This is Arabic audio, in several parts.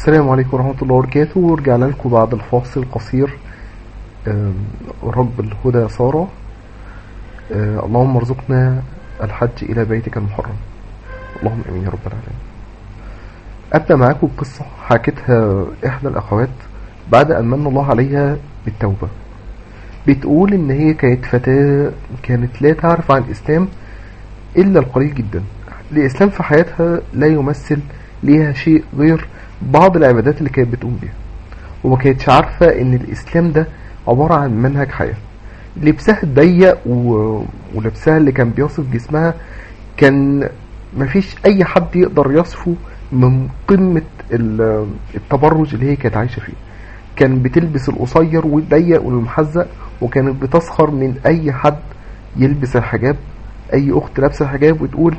السلام عليكم ورحمة الله وبركاته. ورجعنا لكم بعد الفاصل القصير رب الهدى سارة آه، اللهم ارزقنا الحج إلى بيتك المحرم. اللهم آمين يا رب العالمين. أبدأ معاكم بقصة حكتها إحدى الأخوات بعد أن من الله عليها بالتوبة. بتقول إن هي كانت فتاة كانت لا تعرف عن الإسلام إلا القليل جدا. الإسلام في حياتها لا يمثل ليها شيء غير بعض العبادات اللي كانت بتقوم بيها. وما كانتش عارفة إن الإسلام ده عبارة عن منهج حياة. لبسها الضيق و... ولبسها اللي كان بيصف جسمها كان مفيش أي حد يقدر يصفه من قمة ال- التبرج اللي هي كانت عايشة فيه. كان بتلبس القصير والضيق والمحزق وكانت بتسخر من أي حد يلبس الحجاب. أي أخت لابسة الحجاب وتقول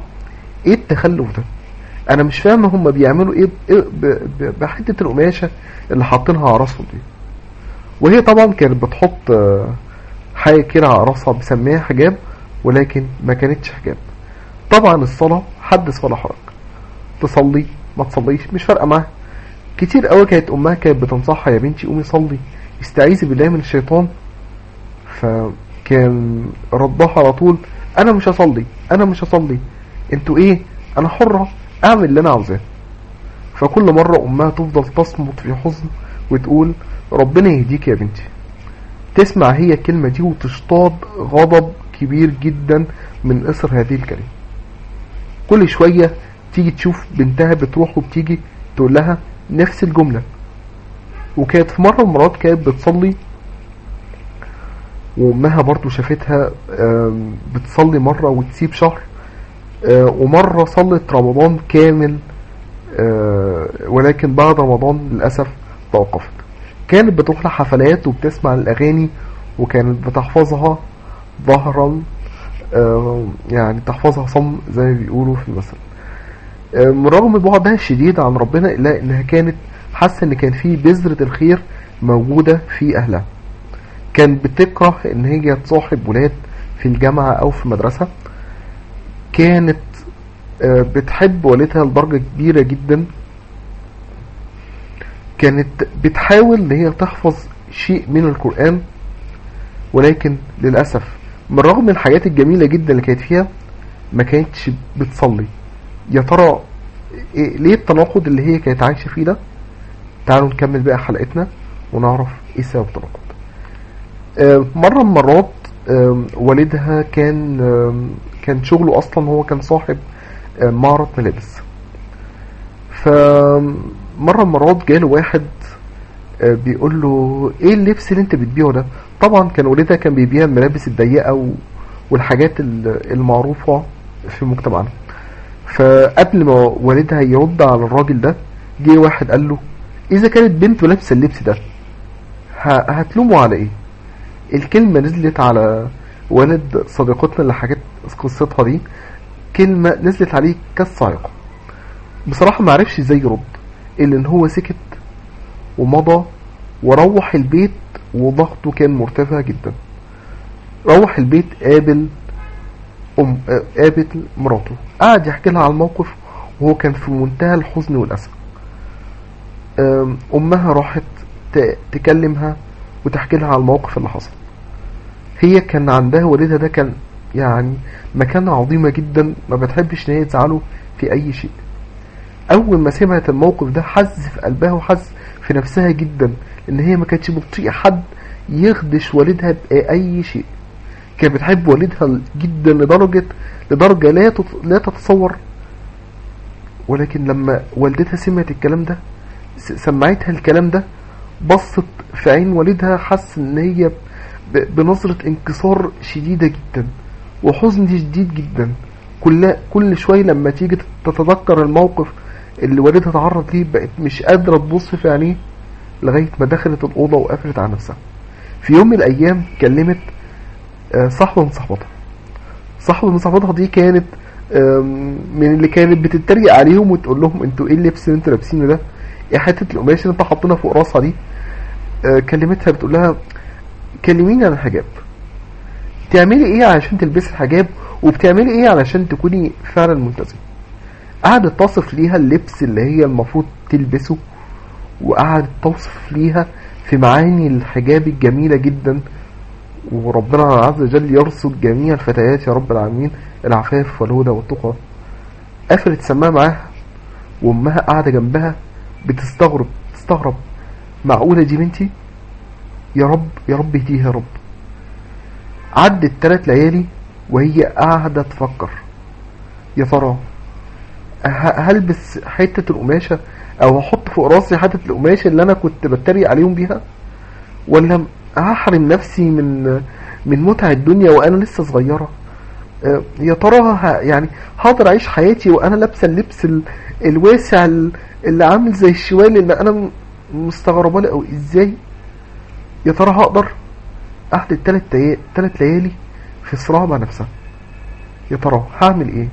إيه التخلف ده؟ أنا مش فاهمة هم بيعملوا إيه ب- ب- ب- بحتة القماشة اللي حاطينها على راسهم دي. وهي طبعا كانت بتحط آه، حاجة كده على راسها بسميها حجاب ولكن ما كانتش حجاب. طبعا الصلاة حدث ولا حرج تصلي ما تصليش مش فارقة معاها. كتير قوي كانت أمها كانت بتنصحها يا بنتي قومي صلي استعيذي بالله من الشيطان. فكان ردها على طول أنا مش هصلي أنا مش هصلي. أنتوا إيه؟ أنا حرة. اعمل اللي أنا عاوزاه. فكل مرة امها تفضل تصمت في حزن وتقول ربنا يهديك يا بنتي. تسمع هي الكلمة دي وتشتاط غضب كبير جدا من اثر هذه الكلمة. كل شوية تيجي تشوف بنتها بتروح وبتيجي تقول لها نفس الجملة. وكانت في مرة المرات كانت بتصلي وامها برضو شافتها بتصلي مرة وتسيب شهر. ومرة صلت رمضان كامل آه، ولكن بعد رمضان للأسف توقفت. كانت بتروح لحفلات وبتسمع الأغاني وكانت بتحفظها ظهرا آه، يعني تحفظها صم زي ما بيقولوا في المثل آه، رغم بعدها الشديد عن ربنا إلا إنها كانت حاسة إن كان في بذرة الخير موجودة في أهلها. كانت بتكره إن هي تصاحب ولاد في الجامعة أو في مدرسة كانت آه، بتحب والدها لدرجة كبيرة جدا. كانت بتحاول إن هي تحفظ شيء من القرآن ولكن للأسف من رغم الحاجات الجميلة جدا اللي كانت فيها ما كانتش بتصلي. يا ترى إيه ليه التناقض اللي هي كانت عايشة فيه ده؟ تعالوا نكمل بقى حلقتنا ونعرف إيه سبب التناقض. آه، مرة من المرات آم، والدها كان كان شغله أصلا هو كان صاحب آم، معرض ملابس. فمرة من المرات جاله واحد آه، بيقول له إيه اللبس اللي أنت بتبيعه ده؟ طبعا كان والدها كان بيبيع الملابس الضيقة والحاجات ال- المعروفة في مجتمعنا. فقبل ما والدها يرد على الراجل ده جه واحد قال له إذا كانت بنته لابسه اللبس ده هتلومه على إيه؟ الكلمة نزلت على والد صديقتنا اللي حكت قصتها دي كلمة نزلت عليه كالصاعقة. بصراحة ما عرفش إزاي يرد إلا إن هو سكت ومضى وروح البيت وضغطه كان مرتفع جدا. روح البيت قابل أم قابل مراته. قعد يحكي لها على الموقف وهو كان في منتهى الحزن والأسى. أمها راحت تكلمها وتحكي لها على الموقف اللي حصل. هي كان عندها والدها ده كان يعني مكانة عظيمة جدا ما بتحبش إن هي تزعله في أي شيء. أول ما سمعت الموقف ده حز في قلبها وحز في نفسها جدا إن هي ما كانتش بتطيق حد يخدش والدها باي شيء. كانت بتحب والدها جدا لدرجة لدرجة لا لا تتصور. ولكن لما والدتها سمعت الكلام ده سمعتها الكلام ده بصت في عين والدها حس إن هي بنظرة انكسار شديدة جدا. وحزن شديد جدا. كل كل شوية لما تيجي تتذكر الموقف اللي والدها تعرض ليه بقت مش قادرة تبص في عينيه لغاية ما دخلت الأوضة وقفلت على نفسها. في يوم من الأيام كلمت آه، صاحبة من صاحبتها. صاحبة من صاحبتها دي كانت من اللي كانت بتتريق عليهم وتقول لهم أنتوا إيه اللبس اللي أنتوا لابسينه ده؟ إيه حتة القماش اللي أنتوا حاطينها فوق راسها دي؟ آه، كلمتها بتقول لها كلميني عن الحجاب تعملي إيه علشان تلبسي الحجاب وبتعملي إيه علشان تكوني فعلا ملتزمة قعدت تصف ليها اللبس اللي هي المفروض تلبسه وقعدت توصف ليها في معاني الحجاب الجميلة جدا وربنا عز وجل يرصد جميع الفتيات يا رب العالمين العفاف والهدى والتقى قفلت سماها معاها وأمها قاعدة جنبها بتستغرب تستغرب. معقولة دي بنتي؟ يا رب يا رب اهديها يا رب. عدت ثلاث ليالي وهي قاعدة تفكر. يا ترى هلبس حتة القماشة أو هحط فوق راسي حتة القماشة اللي أنا كنت بتريق عليهم بيها؟ ولا هحرم نفسي من من متع الدنيا وأنا لسه صغيرة؟ آه، يا ترى يعني هقدر أعيش حياتي وأنا لابسة اللبس الواسع اللي عامل زي الشوال اللي أنا مستغربة قوي إزاي؟ يا ترى هقدر؟ قعدت تلات تلات ليالي في صراع مع نفسها. يا ترى هعمل إيه؟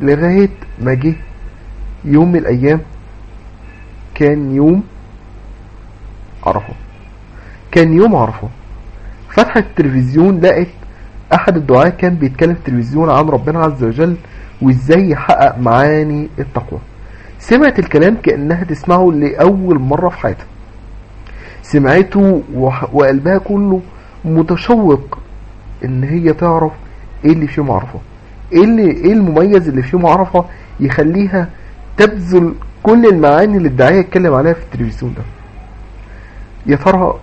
لغاية ما جه يوم من الأيام كان يوم عرفة. كان يوم عرفة. فتحت التلفزيون لقت أحد الدعاة كان بيتكلم في التلفزيون عن ربنا عز وجل وإزاي يحقق معاني التقوى. سمعت الكلام كأنها تسمعه لأول مرة في حياتها. سمعته وقلبها كله متشوق إن هي تعرف إيه اللي فيه معرفة. إيه اللي إيه المميز اللي فيه معرفة يخليها تبذل كل المعاني اللي الداعية اتكلم عليها في التلفزيون ده. يا ترى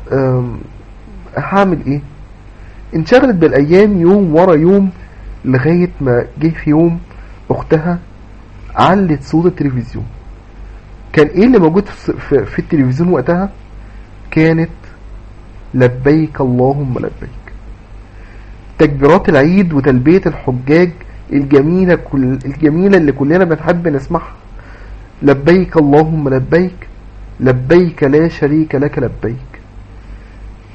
هعمل إيه؟ انشغلت بالأيام يوم ورا يوم لغاية ما جه في يوم أختها علت صوت التلفزيون. كان إيه اللي موجود في التلفزيون وقتها؟ كانت لبيك اللهم لبيك. تكبيرات العيد وتلبية الحجاج الجميلة كل الجميلة اللي كلنا بنحب نسمعها. لبيك اللهم لبيك لبيك لا شريك لك لبيك.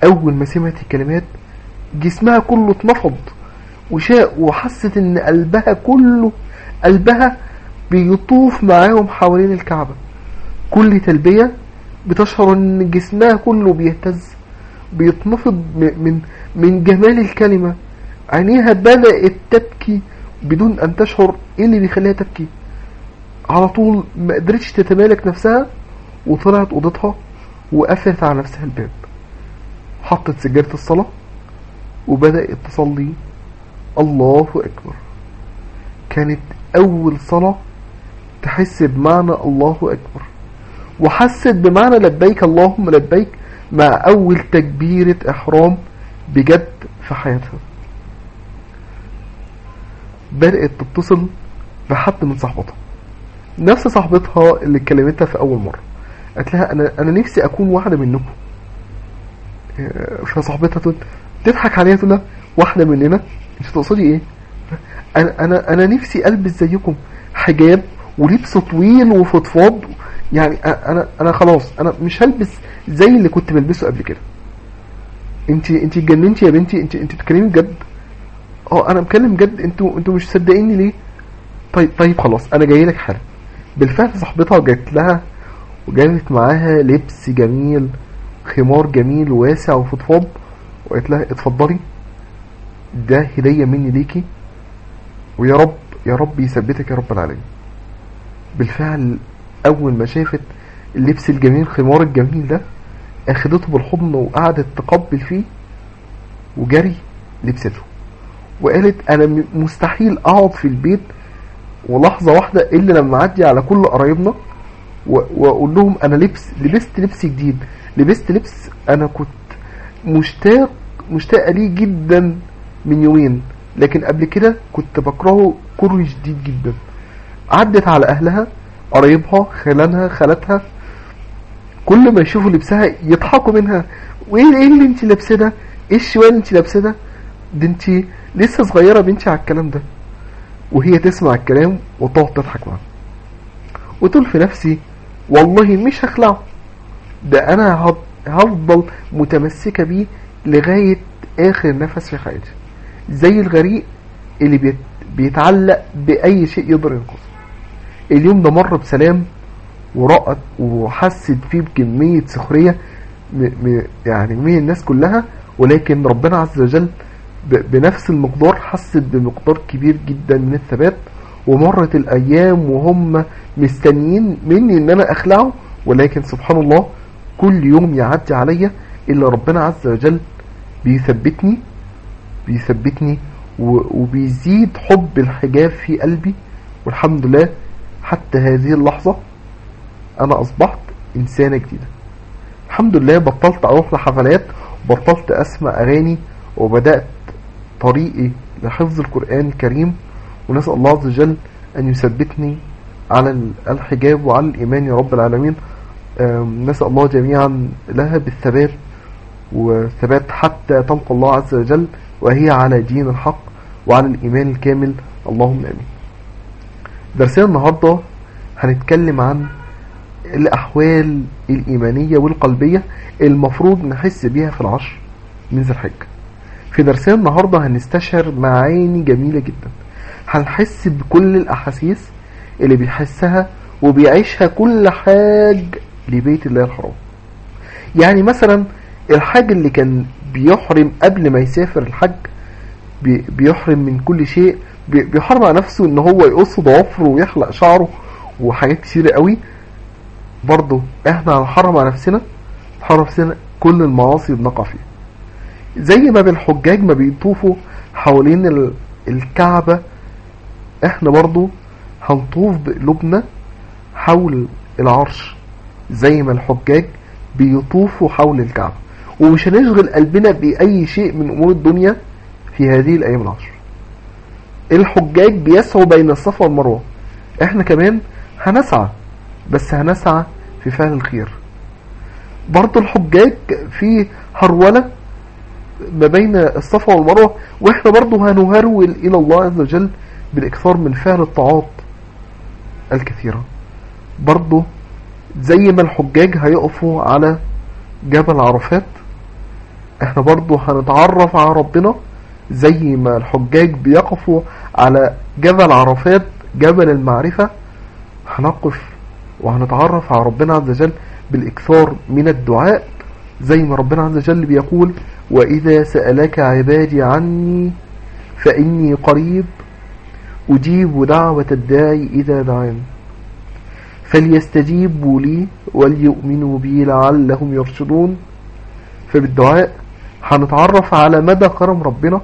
أول ما سمعت الكلمات جسمها كله اتنفض وشاء وحست إن قلبها كله قلبها بيطوف معاهم حوالين الكعبة. كل تلبية بتشعر إن جسمها كله بيهتز بيتنفض من من جمال الكلمة. عينيها بدأت تبكي بدون أن تشعر إيه اللي بيخليها تبكي. على طول ما قدرتش تتمالك نفسها وطلعت أوضتها وقفلت على نفسها الباب. حطت سجادة الصلاة وبدأت تصلي. الله أكبر. كانت أول صلاة تحس بمعنى الله أكبر. وحست بمعنى لبيك اللهم لبيك مع أول تكبيرة إحرام بجد في حياتها. بدأت تتصل بحد من صاحبتها نفس صاحبتها اللي كلمتها في أول مرة. قالت لها أنا, أنا نفسي أكون واحدة منكم. فصاحبتها تقول تضحك عليها تقول لها واحدة مننا؟ أنت تقصدي إيه؟ أنا أنا أنا نفسي ألبس زيكم حجاب ولبس طويل وفضفاض يعني أنا أنا خلاص أنا مش هلبس زي اللي كنت بلبسه قبل كده. انت انت اتجننتي يا بنتي انت انت بتتكلمي بجد؟ آه أنا بكلم جد أنتوا أنتوا مش صدقيني ليه؟ طيب طيب خلاص أنا جاي لك حالا. بالفعل صاحبتها جت لها وجابت معاها لبس جميل خمار جميل واسع وفضفاض وقالت لها اتفضلي ده هدية مني ليكي ويا رب يا رب يثبتك يا رب العالمين. بالفعل أول ما شافت اللبس الجميل الخمار الجميل ده أخدته بالحضن وقعدت تقبل فيه وجري لبسته. وقالت أنا مستحيل أقعد في البيت ولحظة واحدة إلا لما أعدي على كل قرايبنا وأقول لهم أنا لبس لبست لبس جديد. لبست لبس أنا كنت مشتاق مشتاقة ليه جدا من يومين. لكن قبل كده كنت بكرهه كره شديد جدا. عدت على أهلها قرايبها خلانها خالتها كل ما يشوفوا لبسها يضحكوا منها. وإيه إيه اللي انت لابسه ده؟ إيه الشوال اللي انت لابسه ده؟ ده انت لسه صغيرة بنتي على الكلام ده. وهي تسمع الكلام وتقعد تضحك معاه وتقول في نفسي والله مش هخلعه. ده أنا هفضل متمسكة بيه لغاية آخر نفس في حياتي. زي الغريق اللي بيتعلق بأي شيء يقدر ينقذه اليوم ده مر بسلام ورأت وحست فيه بكمية سخرية يعني من الناس كلها ولكن ربنا عز وجل بنفس المقدار حست بمقدار كبير جدا من الثبات ومرت الأيام وهم مستنيين مني إن أنا أخلعه ولكن سبحان الله كل يوم يعدي عليا إلا ربنا عز وجل بيثبتني بيثبتني وبيزيد حب الحجاب في قلبي والحمد لله حتى هذه اللحظة أنا أصبحت إنسانة جديدة. الحمد لله بطلت أروح لحفلات بطلت أسمع أغاني وبدأت طريقي لحفظ القرآن الكريم ونسأل الله عز وجل أن يثبتني على الحجاب وعلى الإيمان يا رب العالمين. نسأل الله جميعا لها بالثبات وثبات حتى تلقى الله عز وجل وهي على دين الحق وعلى الإيمان الكامل. اللهم آمين. درسنا النهاردة هنتكلم عن الأحوال الإيمانية والقلبية المفروض نحس بيها في العشر من ذي الحجة في درسنا النهاردة هنستشعر معاني جميلة جدا. هنحس بكل الأحاسيس اللي بيحسها وبيعيشها كل حاج لبيت الله الحرام. يعني مثلا الحاج اللي كان بيحرم قبل ما يسافر الحج بي- بيحرم من كل شيء بيحرم على نفسه إن هو يقص ضوافره ويحلق شعره وحاجات كتيرة قوي. برضه إحنا هنحرم على نفسنا نحرم نفسنا كل المعاصي بنقع فيها زي ما بالحجاج ما بيطوفوا حوالين ال- الكعبة إحنا برضه هنطوف بقلوبنا حول العرش. زي ما الحجاج بيطوفوا حول الكعبة. ومش هنشغل قلبنا بأي شيء من أمور الدنيا في هذه الأيام العشر الحجاج بيسعوا بين الصفا والمروة. إحنا كمان هنسعى بس هنسعى في فعل الخير. برضو الحجاج في هرولة ما بين الصفا والمروة وإحنا برضو هنهرول إلى الله عز وجل بالإكثار من فعل الطاعات الكثيرة. برضو زي ما الحجاج هيقفوا على جبل عرفات إحنا برضو هنتعرف على ربنا زي ما الحجاج بيقفوا على جبل عرفات جبل المعرفة. هنقف وهنتعرف على ربنا عز وجل بالإكثار من الدعاء زي ما ربنا عز وجل بيقول وإذا سألك عبادي عني فإني قريب أجيب دعوة الداعي إذا دعاني فليستجيبوا لي وليؤمنوا بي لعلهم يرشدون. فبالدعاء هنتعرف على مدى كرم ربنا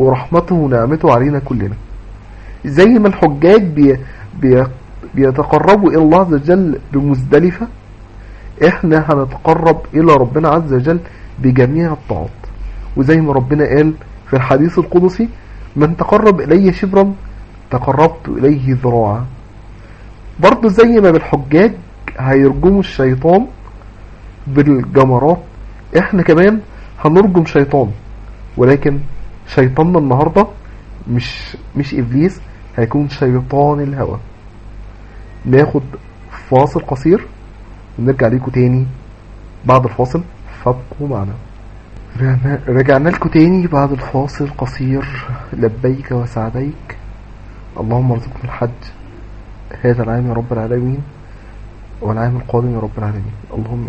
ورحمته ونعمته علينا كلنا. زي ما الحجاج بي بي بيتقربوا إلى الله عز وجل بمزدلفة إحنا هنتقرب إلى ربنا عز وجل بجميع الطاعات. وزي ما ربنا قال في الحديث القدسي من تقرب إلي شبرا تقربت إليه ذراعا. برضه زي ما بالحجاج هيرجموا الشيطان بالجمرات إحنا كمان هنرجم شيطان ولكن شيطاننا النهاردة مش مش إبليس هيكون شيطان الهوى ناخد فاصل قصير ونرجع ليكم تاني بعد الفاصل فابقوا معنا. رجعنا- لكم تاني بعد الفاصل القصير لبيك وسعديك. اللهم ارزقنا الحج. هذا العام يا رب العالمين والعام القادم يا رب العالمين. اللهم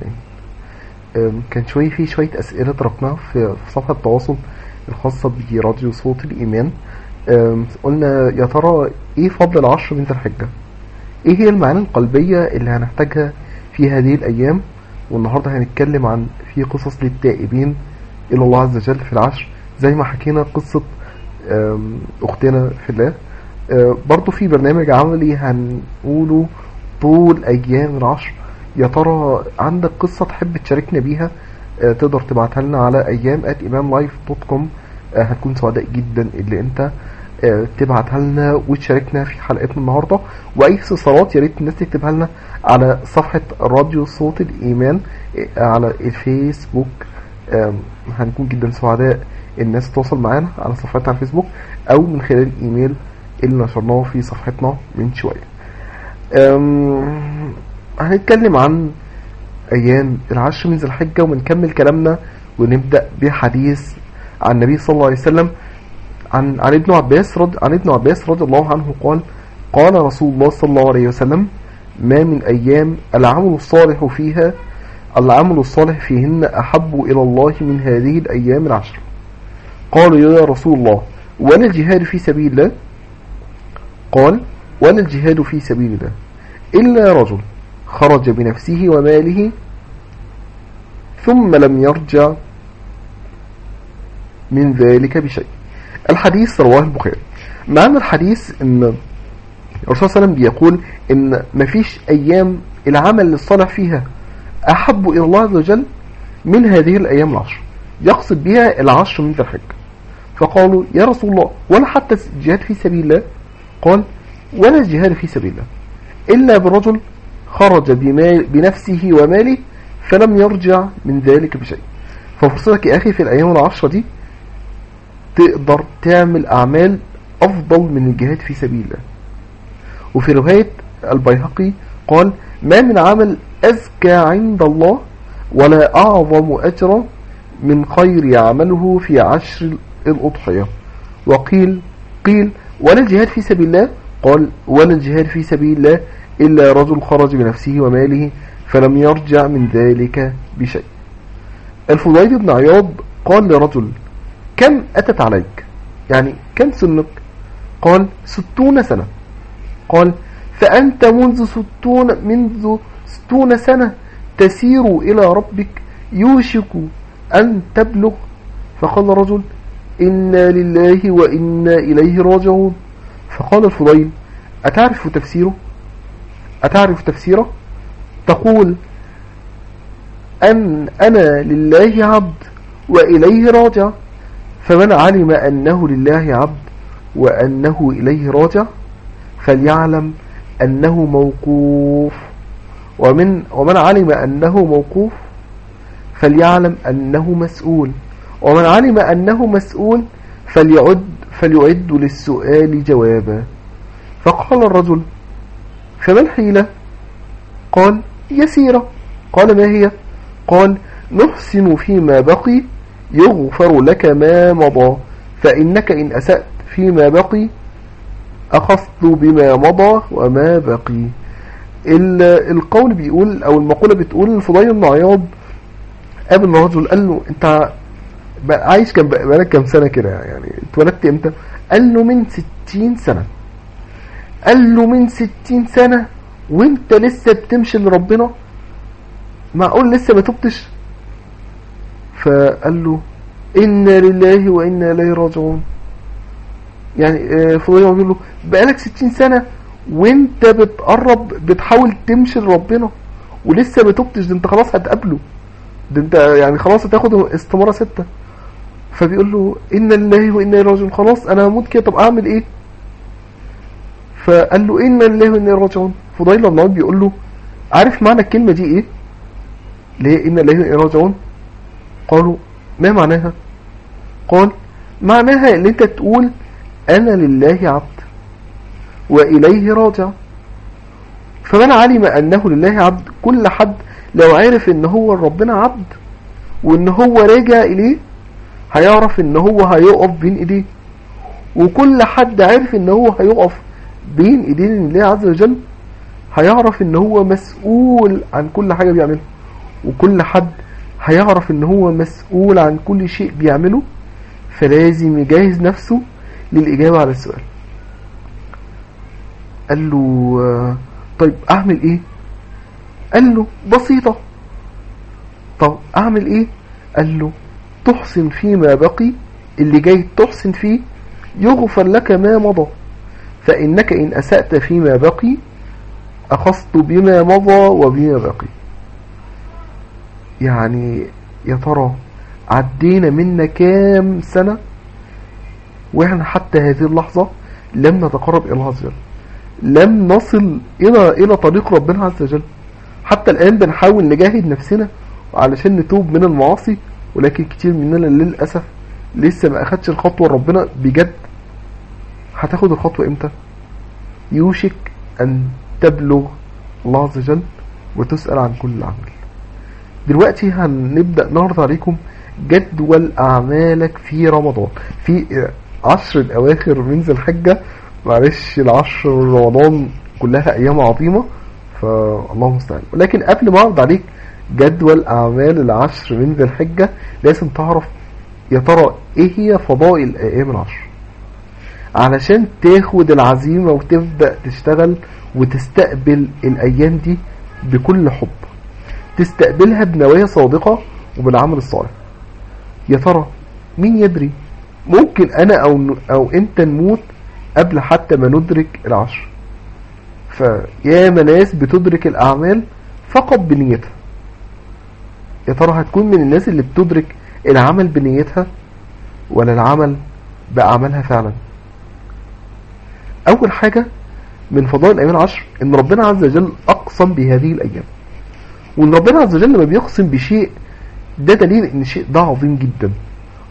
آمين. كان شوية في شوية أسئلة تركناها في في صفحة التواصل. الخاصة براديو صوت الإيمان قلنا يا ترى إيه فضل العشر ذي الحجة؟ إيه هي المعاني القلبية اللي هنحتاجها في هذه الأيام؟ والنهاردة هنتكلم عن في قصص للتائبين إلى الله عز وجل في العشر زي ما حكينا قصة أختنا في الله أه، برضو في برنامج عملي هنقوله طول أيام العشر يا ترى عندك قصة تحب تشاركنا بيها تقدر تبعتها لنا على أيام at imamlife.com آه، هتكون سعداء جدا اللي أنت آه، تبعتها لنا وتشاركنا في حلقتنا النهارده. وأي استفسارات يا ريت الناس تكتبها لنا على صفحة راديو صوت الإيمان آه، على الفيسبوك. هنكون جدا سعداء الناس تتواصل معانا على صفحتنا على الفيسبوك أو من خلال الإيميل اللي نشرناه في صفحتنا من شوية. هنتكلم عن أيام. العشر من ذي الحجة ونكمل كلامنا ونبدأ بحديث عن النبي صلى الله عليه وسلم. عن عن ابن عباس رضي عن ابن عباس رضي الله عنه قال قال رسول الله صلى الله عليه وسلم ما من أيام العمل الصالح فيها العمل الصالح فيهن أحب إلى الله من هذه الأيام العشر. قالوا يا رسول الله ولا الجهاد في سبيل الله؟ قال ولا الجهاد في سبيل الله. إلا رجل خرج بنفسه وماله ثم لم يرجع من ذلك بشيء. الحديث رواه البخاري. معنى الحديث إن الرسول صلى الله عليه وسلم بيقول إن مفيش أيام العمل الصالح فيها أحب إلى الله عز وجل من هذه الأيام العشر. يقصد بها العشر من ذي الحجه فقالوا يا رسول الله ولا حتى الجهاد في سبيل الله؟ قال ولا الجهاد في سبيل الله إلا برجل خرج بنفسه وماله فلم يرجع من ذلك بشيء. ففرصتك يا أخي في الأيام العشرة دي تقدر تعمل أعمال أفضل من الجهاد في سبيل الله. وفي رواية البيهقي قال ما من عمل أزكى عند الله ولا أعظم أجرا من خير يعمله في عشر الأضحية. وقيل قيل ولا الجهاد في سبيل الله؟ قال ولا الجهاد في سبيل الله إلا رجل خرج بنفسه وماله فلم يرجع من ذلك بشيء. الفضيل بن عياض قال لرجل كم أتت عليك؟ يعني كم سنك؟ قال ستون سنة. قال فأنت منذ ستون منذ ستون سنة تسير إلى ربك يوشك أن تبلغ. فقال رجل إنا لله وإنا إليه راجعون. فقال الفضيل أتعرف تفسيره؟ أتعرف تفسيره؟ تقول أن أنا لله عبد وإليه راجع. فمن علم أنه لله عبد وأنه إليه راجع فليعلم أنه موقوف. ومن, ومن علم أنه موقوف فليعلم أنه مسؤول. ومن علم أنه مسؤول فليعد, فليعد للسؤال جوابا. فقال الرجل فما الحيلة؟ قال يسيرة قال ما هي؟ قال نحسن فيما بقي يغفر لك ما مضى فإنك إن أسأت فيما بقي أخذت بما مضى وما بقي. القول بيقول أو المقولة بتقول الفضيل بن عياض قابل رجل قال له أنت عايش كان بقالك كام سنة كده يعني اتولدت إمتى؟ قال له من ستين سنة. قال له من ستين سنة وانت لسه بتمشي لربنا؟ معقول لسه ما تبتش. فقال له إنا لله وإنا إليه راجعون. يعني آه، فضيل يقول له بقالك ستين سنة وانت بتقرب بتحاول تمشي لربنا ولسه ما تبتش. ده انت خلاص هتقابله. ده انت يعني خلاص هتاخد استمارة ستة. فبيقول له إنا لله وإنا إليه راجعون. خلاص أنا هموت كده طب أعمل إيه؟ فقال له إنا لله وإنا إليه راجعون. فضيل الله بيقول له عارف معنى الكلمة دي إيه؟ ليه إنا لله وإنا إليه راجعون قالوا ما معناها؟ قال معناها إن أنت تقول أنا لله عبد وإليه راجع. فمن علم أنه لله عبد. كل حد لو عرف إن هو ربنا عبد وإن هو راجع إليه هيعرف إن هو هيقف بين إيديه. وكل حد عارف إن هو هيقف بين إيدين الله عز وجل هيعرف إن هو مسؤول عن كل حاجة بيعملها. وكل حد هيعرف إن هو مسؤول عن كل شيء بيعمله فلازم يجهز نفسه للإجابة على السؤال. قال له طيب أعمل إيه؟ قال له بسيطة. طب أعمل إيه؟ قال له تحسن فيما بقي اللي جاي تحسن فيه يغفر لك ما مضى. فإنك إن أسأت فيما بقي أخذت بما مضى وبما بقي. يعني يا ترى عدينا منا كام سنة؟ وإحنا حتى هذه اللحظة لم نتقرب إلى الله عز وجل. لم نصل إلى إلى طريق ربنا عز وجل. حتى الآن بنحاول نجاهد نفسنا علشان نتوب من المعاصي ولكن كتير مننا للأسف لسه ما أخدش الخطوة. ربنا بجد هتاخد الخطوة إمتى؟ يوشك أن تبلغ الله عز وجل وتسأل عن كل عمل. دلوقتي هنبدأ نعرض عليكم جدول أعمالك في رمضان. في عشر الأواخر من ذي الحجة معلش العشر رمضان كلها أيام عظيمة فالله المستعان. ولكن قبل ما أعرض عليك جدول أعمال العشر من ذي الحجة لازم تعرف يا ترى إيه هي فضائل الأيام العشر علشان تاخد العزيمة وتبدأ تشتغل وتستقبل الأيام دي بكل حب. تستقبلها بنوايا صادقة وبالعمل الصالح. يا ترى مين يدري؟ ممكن أنا أو أو أنت نموت قبل حتى ما ندرك العشر. فيا ناس بتدرك الأعمال فقط بنيتها. يا ترى هتكون من الناس اللي بتدرك العمل بنيتها ولا العمل بأعمالها فعلا؟ أول حاجة من فضائل الأيام العشر إن ربنا عز وجل أقسم بهذه الأيام. وإن ربنا عز وجل لما بيقسم بشيء ده دليل إن الشيء ده عظيم جدا.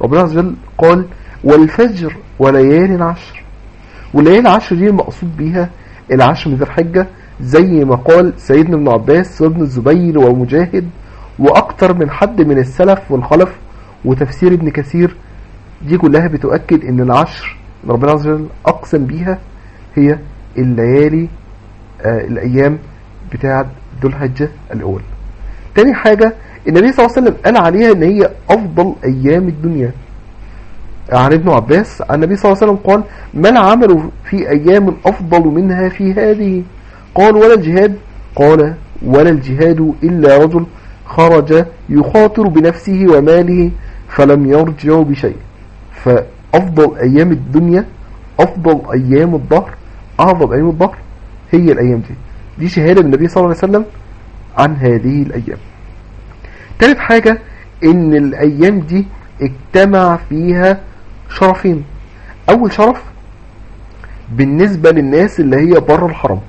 ربنا عز وجل قال والفجر وليالي عشر والليالي العشر دي المقصود بيها العشر من ذي الحجة زي ما قال سيدنا ابن عباس وابن الزبير ومجاهد وأكتر من حد من السلف والخلف وتفسير ابن كثير. دي كلها بتؤكد إن العشر ربنا عز وجل أقسم بيها هي الليالي آه الأيام بتاعة ذو الحجة الأول. تاني حاجة النبي صلى الله عليه وسلم قال عليها إن هي أفضل أيام الدنيا. عن ابن عباس عن النبي صلى الله عليه وسلم قال ما العمل في أيام أفضل منها في هذه؟ قال ولا الجهاد. قال ولا الجهاد إلا رجل خرج يخاطر بنفسه وماله فلم يرجع بشيء. فأفضل أيام الدنيا أفضل أيام الظهر أعظم أيام الظهر هي الأيام دي. دي شهادة من النبي صلى الله عليه وسلم عن هذه الأيام. ثالث حاجة إن الأيام دي اجتمع فيها شرفين. أول شرف بالنسبة للناس اللي هي بره الحرم.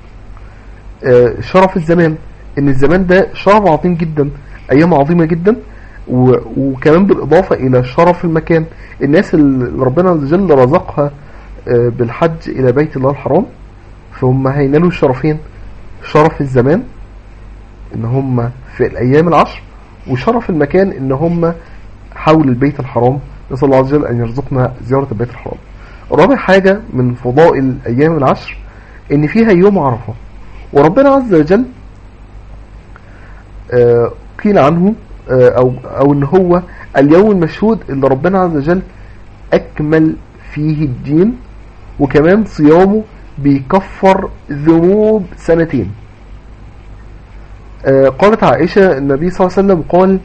آه شرف الزمان. إن الزمان ده شرف عظيم جدا أيام عظيمة جدا. وكمان بالإضافة إلى شرف المكان. الناس اللي ربنا عز وجل رزقها بالحج إلى بيت الله الحرام فهم هينالوا الشرفين. شرف الزمان إن هم في الأيام العشر وشرف المكان إن هم حول البيت الحرام. نسأل الله عز وجل أن يرزقنا زيارة البيت الحرام. رابع حاجة من فضائل أيام العشر إن فيها يوم عرفة. وربنا عز وجل قيل عنه أو أو إن هو اليوم المشهود اللي ربنا عز وجل أكمل فيه الدين وكمان صيامه بيكفر ذنوب سنتين. قالت عائشة النبي صلى الله عليه وسلم قال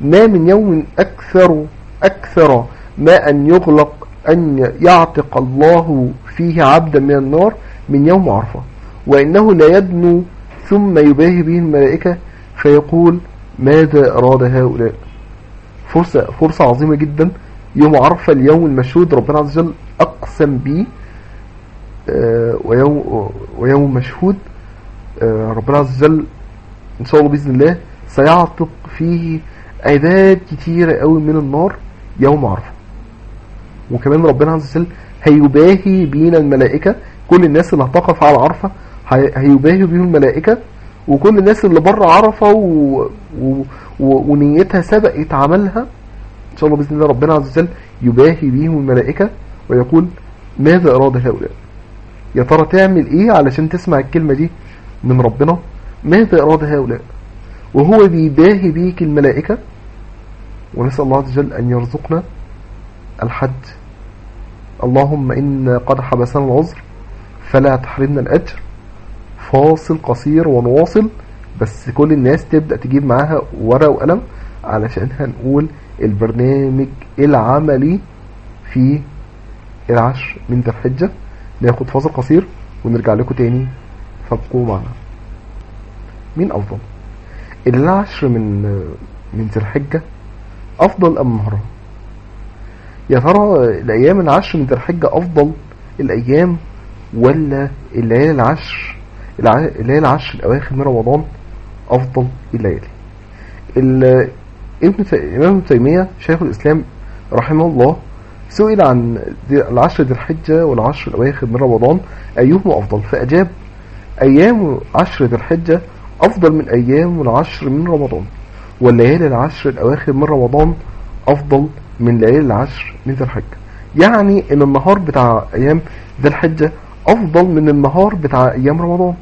ما من يوم أكثر أكثر ما أن يغلق أن يعتق الله فيه عبدا من النار من يوم عرفة. وإنه لا يدنو ثم يباهي به الملائكة فيقول ماذا أراد هؤلاء؟ فرصة, فرصة عظيمة جدا. يوم عرفة اليوم المشهود ربنا عز وجل أقسم به آه ويوم, ويوم مشهود آه ربنا عز وجل إن شاء الله بإذن الله سيعتق فيه عداد كتيرة قوي من النار يوم عرفة. وكمان ربنا عز وجل هيباهي بينا الملائكة كل الناس اللي هتقف على عرفة هيباهي بيهم الملائكة وكل الناس اللي بره عرفة و... و... و... ونيتها سبقت عملها إن شاء الله بإذن الله ربنا عز وجل يباهي بيهم الملائكة ويقول ماذا أراد هؤلاء؟ يا ترى تعمل إيه علشان تسمع الكلمة دي من ربنا؟ ماذا اراد هؤلاء؟ وهو بيباهي بيك الملائكة؟ ونسأل الله عز وجل أن يرزقنا الحج. اللهم إن قد حبسنا العذر فلا تحرمنا الأجر. فاصل قصير ونواصل بس كل الناس تبدأ تجيب معاها ورقة وقلم علشان هنقول البرنامج العملي في العشر من ذي الحجة. ناخد فاصل قصير ونرجع لكم تاني. فابقوا معنا. مين أفضل؟ العشر من من ذي الحجة أفضل أم محرم يا ترى الأيام العشر من ذي الحجة أفضل الأيام ولا الليالي العشر؟ الليالي العشر الأواخر من رمضان أفضل الليالي؟ ابن الإمام ابن تيمية شيخ الإسلام رحمه الله سئل عن العشر ذي الحجة والعشر الأواخر من رمضان أيهما أفضل؟ فأجاب أيام عشر ذي الحجة أفضل من أيام العشر من رمضان والليالي العشر الأواخر من رمضان أفضل من ليالي العشر من ذي الحجة. يعني إن النهار بتاع أيام ذي الحجة أفضل من النهار بتاع أيام رمضان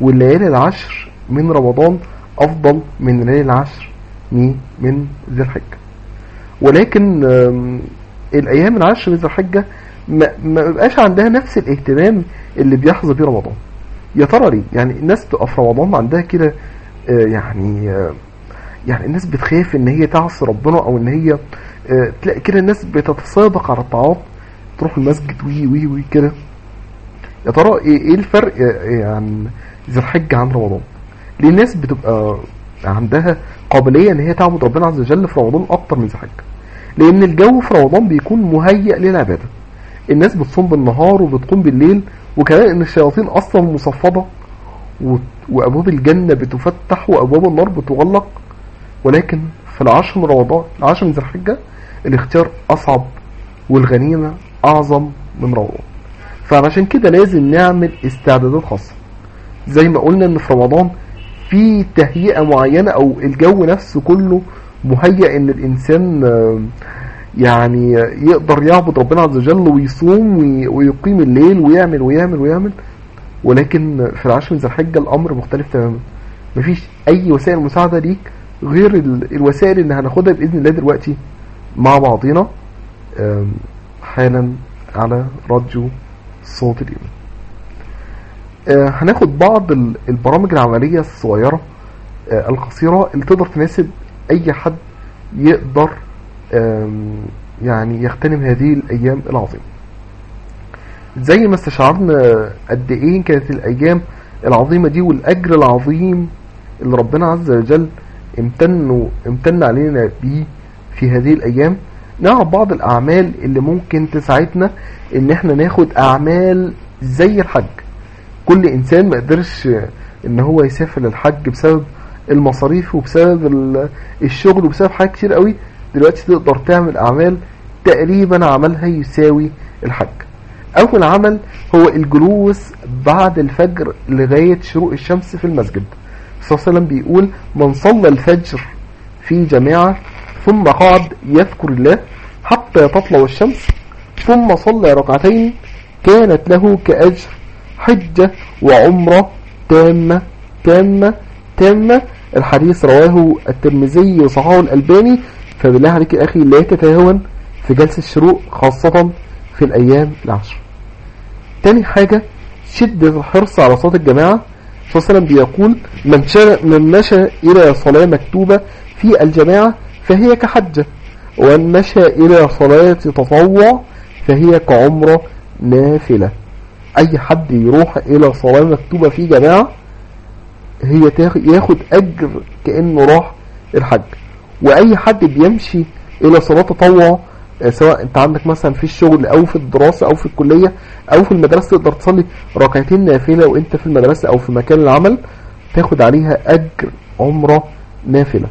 والليالي العشر من رمضان أفضل من ليالي العشر من ذي الحجة. ولكن الأيام العشر ذي الحجة ما, بقاش عندها نفس الاهتمام اللي بيحظى بيه رمضان. يا ترى ليه؟ يعني الناس تبقى في رمضان عندها كده آه، يعني آه، يعني الناس بتخاف إن هي تعصي ربنا أو إن هي آه، تلاقي كده الناس بتتسابق على الطاعات تروح المسجد وي وي وي كده. يا ترى إيه إيه الفرق يعني ذي الحجة عن رمضان؟ ليه الناس بتبقى عندها قابلية إن هي تعبد ربنا عز وجل في رمضان أكتر من ذي الحجة؟ لأن الجو في رمضان بيكون مهيأ للعبادة. الناس بتصوم بالنهار وبتقوم بالليل وكمان إن الشياطين أصلا مصفدة و- وأبواب الجنة بتفتح وأبواب النار بتغلق. ولكن في العشر من رمضان العشر من ذي الحجة الاختيار أصعب والغنيمة أعظم من رمضان. فعشان كده لازم نعمل استعدادات خاصة. زي ما قلنا إن في رمضان في تهيئة معينة أو الجو نفسه كله مهيئ إن الإنسان آه، يعني يقدر يعبد ربنا عز وجل ويصوم وي- ويقيم الليل ويعمل ويعمل ويعمل ولكن في العشر من ذي الحجة الأمر مختلف تماما. مفيش أي وسائل مساعدة ليك غير ال- الوسائل اللي هناخدها بإذن الله دلوقتي مع بعضينا حالا على راديو صوت الإيمان. آه، هناخد بعض ال- البرامج العملية الصغيرة آه، القصيرة اللي تقدر تناسب أي حد يقدر يعني يغتنم هذه الأيام العظيمة. زي ما استشعرنا قد إيه كانت الأيام العظيمة دي والأجر العظيم اللي ربنا عز وجل امتن امتن علينا بيه في هذه الأيام. نعرف بعض الأعمال اللي ممكن تساعدنا إن إحنا ناخد أعمال زي الحج. كل إنسان ما قدرش إن هو يسافر للحج بسبب المصاريف وبسبب ال- الشغل وبسبب حاجات كتير قوي دلوقتي تقدر تعمل أعمال تقريبا عملها يساوي الحج. أول عمل هو الجلوس بعد الفجر لغاية شروق الشمس في المسجد. صلى الله عليه وسلم بيقول من صلى الفجر في جماعة ثم قعد يذكر الله حتى تطلع الشمس ثم صلى ركعتين كانت له كأجر حجة وعمرة تامة تامة تامة الحديث رواه الترمذي وصححه الألباني فبالله عليك يا أخي لا تتهاون في جلسة الشروق خاصة في الأيام العشر تاني حاجة شدة الحرص على صلاة الجماعة. صلى بيقول من, من مشى إلى صلاة مكتوبة في الجماعة فهي كحجة ومن مشى إلى صلاة تطوع فهي كعمرة نافلة. أي حد يروح إلى صلاة مكتوبة في جماعة هي ياخد أجر كأنه راح الحج. وأي حد بيمشي إلى صلاة تطوع آه، سواء أنت عندك مثلا في الشغل أو في الدراسة أو في الكلية أو في المدرسة تقدر تصلي ركعتين نافلة وأنت في المدرسة أو في مكان العمل تاخد عليها أجر عمرة نافلة.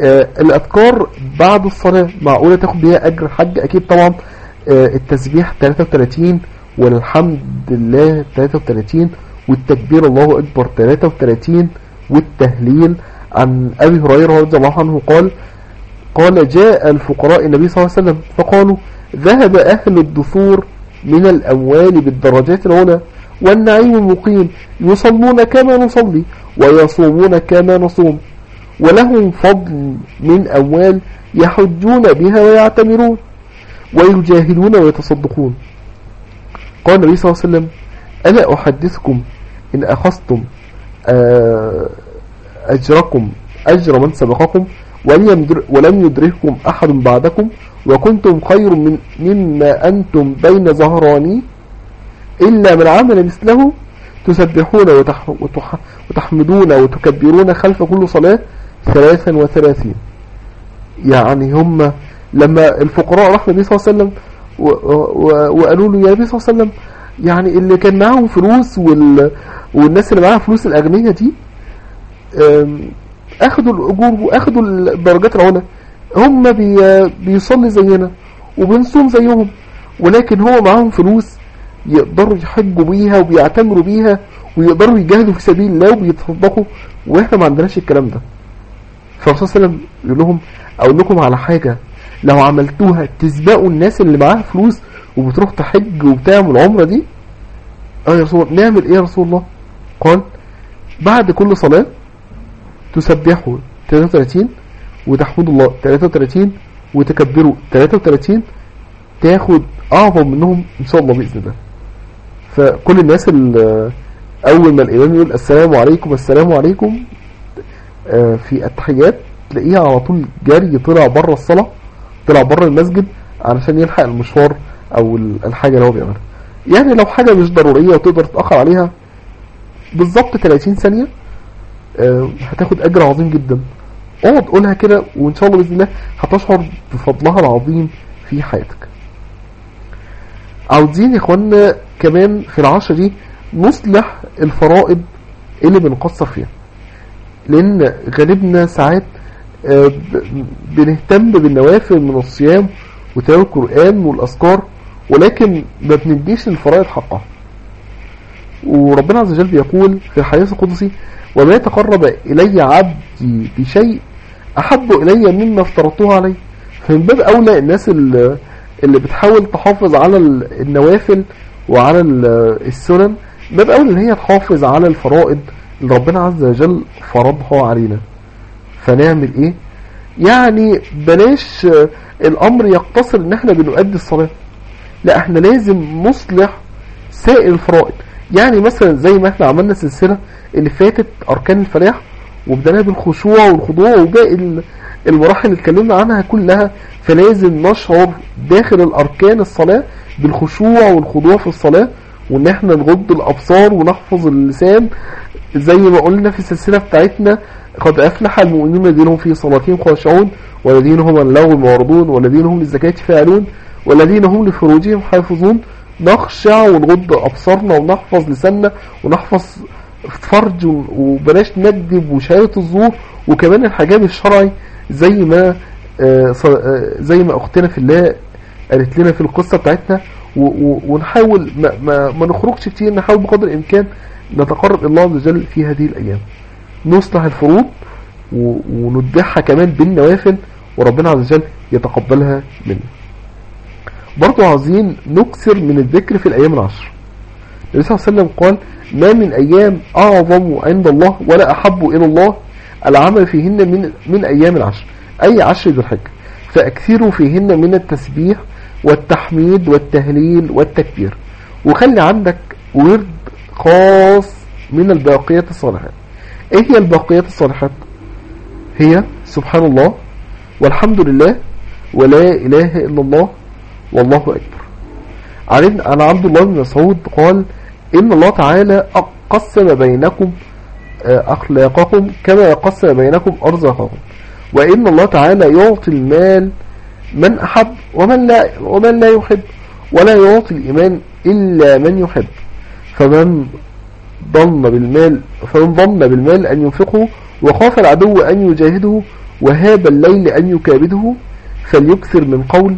آه الأذكار بعد الصلاة معقولة تاخد بيها أجر الحج؟ أكيد طبعا. آه التسبيح 33 والحمد لله 33 والتكبير الله أكبر. 33 والتهليل. عن أبي هريرة رضي الله عنه قال قال جاء الفقراء النبي صلى الله عليه وسلم فقالوا ذهب أهل الدثور من الأموال بالدرجات العلى والنعيم المقيم يصلون كما نصلي ويصومون كما نصوم ولهم فضل من أموال يحجون بها ويعتمرون ويجاهدون ويتصدقون. قال النبي صلى الله عليه وسلم ألا أحدثكم إن أخذتم آه، أجركم أجر من سبقكم ولم يدر- ولم يدرككم أحد بعدكم وكنتم خير من مما أنتم بين ظهراني إلا من عمل مثله تسبحون وتح وتح وتحمدون وتكبرون خلف كل صلاة ثلاثا وثلاثين. يعني هم لما الفقراء راح النبي صلى الله عليه وسلم وقالوا له يا نبي صلى الله عليه وسلم يعني اللي كان معاهم فلوس وال... والناس اللي معاها فلوس الأغنياء دي أم، أخدوا الأجور وأخدوا الدرجات العلى هم بي بيصلي زينا وبنصوم زيهم ولكن هو معاهم فلوس يقدروا يحجوا بيها وبيعتمروا بيها ويقدروا يجاهدوا في سبيل الله وبيتصدقوا وإحنا ما عندناش الكلام ده. فالرسول صلى الله عليه وسلم يقول لهم أقول لكم على حاجة لو عملتوها تسبقوا الناس اللي معاها فلوس وبتروح تحج وبتعمل عمرة دي؟ آه يا رسول الله نعمل إيه يا رسول الله؟ قال بعد كل صلاة تسبحوا 33 وتحمدوا الله 33 وتكبروا 33 تاخد أعظم منهم إن شاء الله بإذن الله. فكل الناس أول ما الإمام يقول السلام عليكم السلام عليكم آه، في التحيات تلاقيه على طول جري طلع بره الصلاة طلع بره المسجد علشان يلحق المشوار أو ال- الحاجة اللي هو بيعملها. يعني لو حاجة مش ضرورية وتقدر تتأخر عليها بالظبط 30 ثانية آه، هتاخد أجر عظيم جدا. اقعد قولها كده وإن شاء الله بإذن الله هتشعر بفضلها العظيم في حياتك. عاوزين يا اخوانا كمان في العشرة دي نصلح الفرائض اللي بنقصر فيها. لأن غالبنا ساعات آه، بنهتم بالنوافل من الصيام وتلاوة القرآن والأذكار ولكن ما بنديش الفرائض حقها. وربنا عز وجل بيقول في الحديث القدسي وما تقرب إلي عبدي بشيء أحب إلي مما افترضته عليه. فمن باب أولى الناس اللي, بتحاول تحافظ على ال- النوافل وعلى ال- السنن باب أولى إن هي تحافظ على الفرائض اللي ربنا عز وجل فرضها علينا. فنعمل إيه؟ يعني بلاش الأمر يقتصر إن إحنا بنؤدي الصلاة. لا إحنا لازم نصلح سائر الفرائض يعني مثلا زي ما إحنا عملنا السلسلة اللي فاتت أركان الفلاح وبدأنا بالخشوع والخضوع وباقي ال- المراحل اللي اتكلمنا عنها كلها فلازم نشعر داخل الأركان الصلاة بالخشوع والخضوع في الصلاة وإن إحنا نغض الأبصار ونحفظ اللسان. زي ما قلنا في السلسلة بتاعتنا قد أفلح المؤمنون الذين هم في صلاتهم خاشعون والذين هم اللغو معرضون والذين هم للزكاة فاعلون. والذين هم لفروجهم حافظون نخشع ونغض أبصارنا ونحفظ لساننا ونحفظ فرج وبلاش نكذب وشهادة الزور وكمان الحجاب الشرعي زي ما آه، آه، زي ما أختنا في الله قالت لنا في القصة بتاعتنا ونحاول ما, ما, ما نخرجش كتير نحاول بقدر الإمكان نتقرب الله عز وجل في هذه الأيام. نصلح الفروض وندعها كمان بالنوافل وربنا عز وجل يتقبلها منا برضو عاوزين نكثر من الذكر في الأيام العشر النبي صلى الله عليه وسلم قال ما من أيام أعظم عند الله ولا أحب إلى الله العمل فيهن من من أيام العشر أي عشر ذو الحجة فأكثروا فيهن من التسبيح والتحميد والتهليل والتكبير. وخلي عندك ورد خاص من الباقيات الصالحات. إيه هي الباقيات الصالحات؟ هي سبحان الله والحمد لله ولا إله إلا الله والله أكبر. عن عن عبد الله بن مسعود قال إن الله تعالى قسم بينكم آه، أخلاقكم كما قسم بينكم أرزاقكم. وإن الله تعالى يعطي المال من أحب ومن لا ومن لا يحب ولا يعطي الإيمان إلا من يحب. فمن ظن بالمال فمن ظن بالمال أن ينفقه وخاف العدو أن يجاهده وهاب الليل أن يكابده فليكثر من قول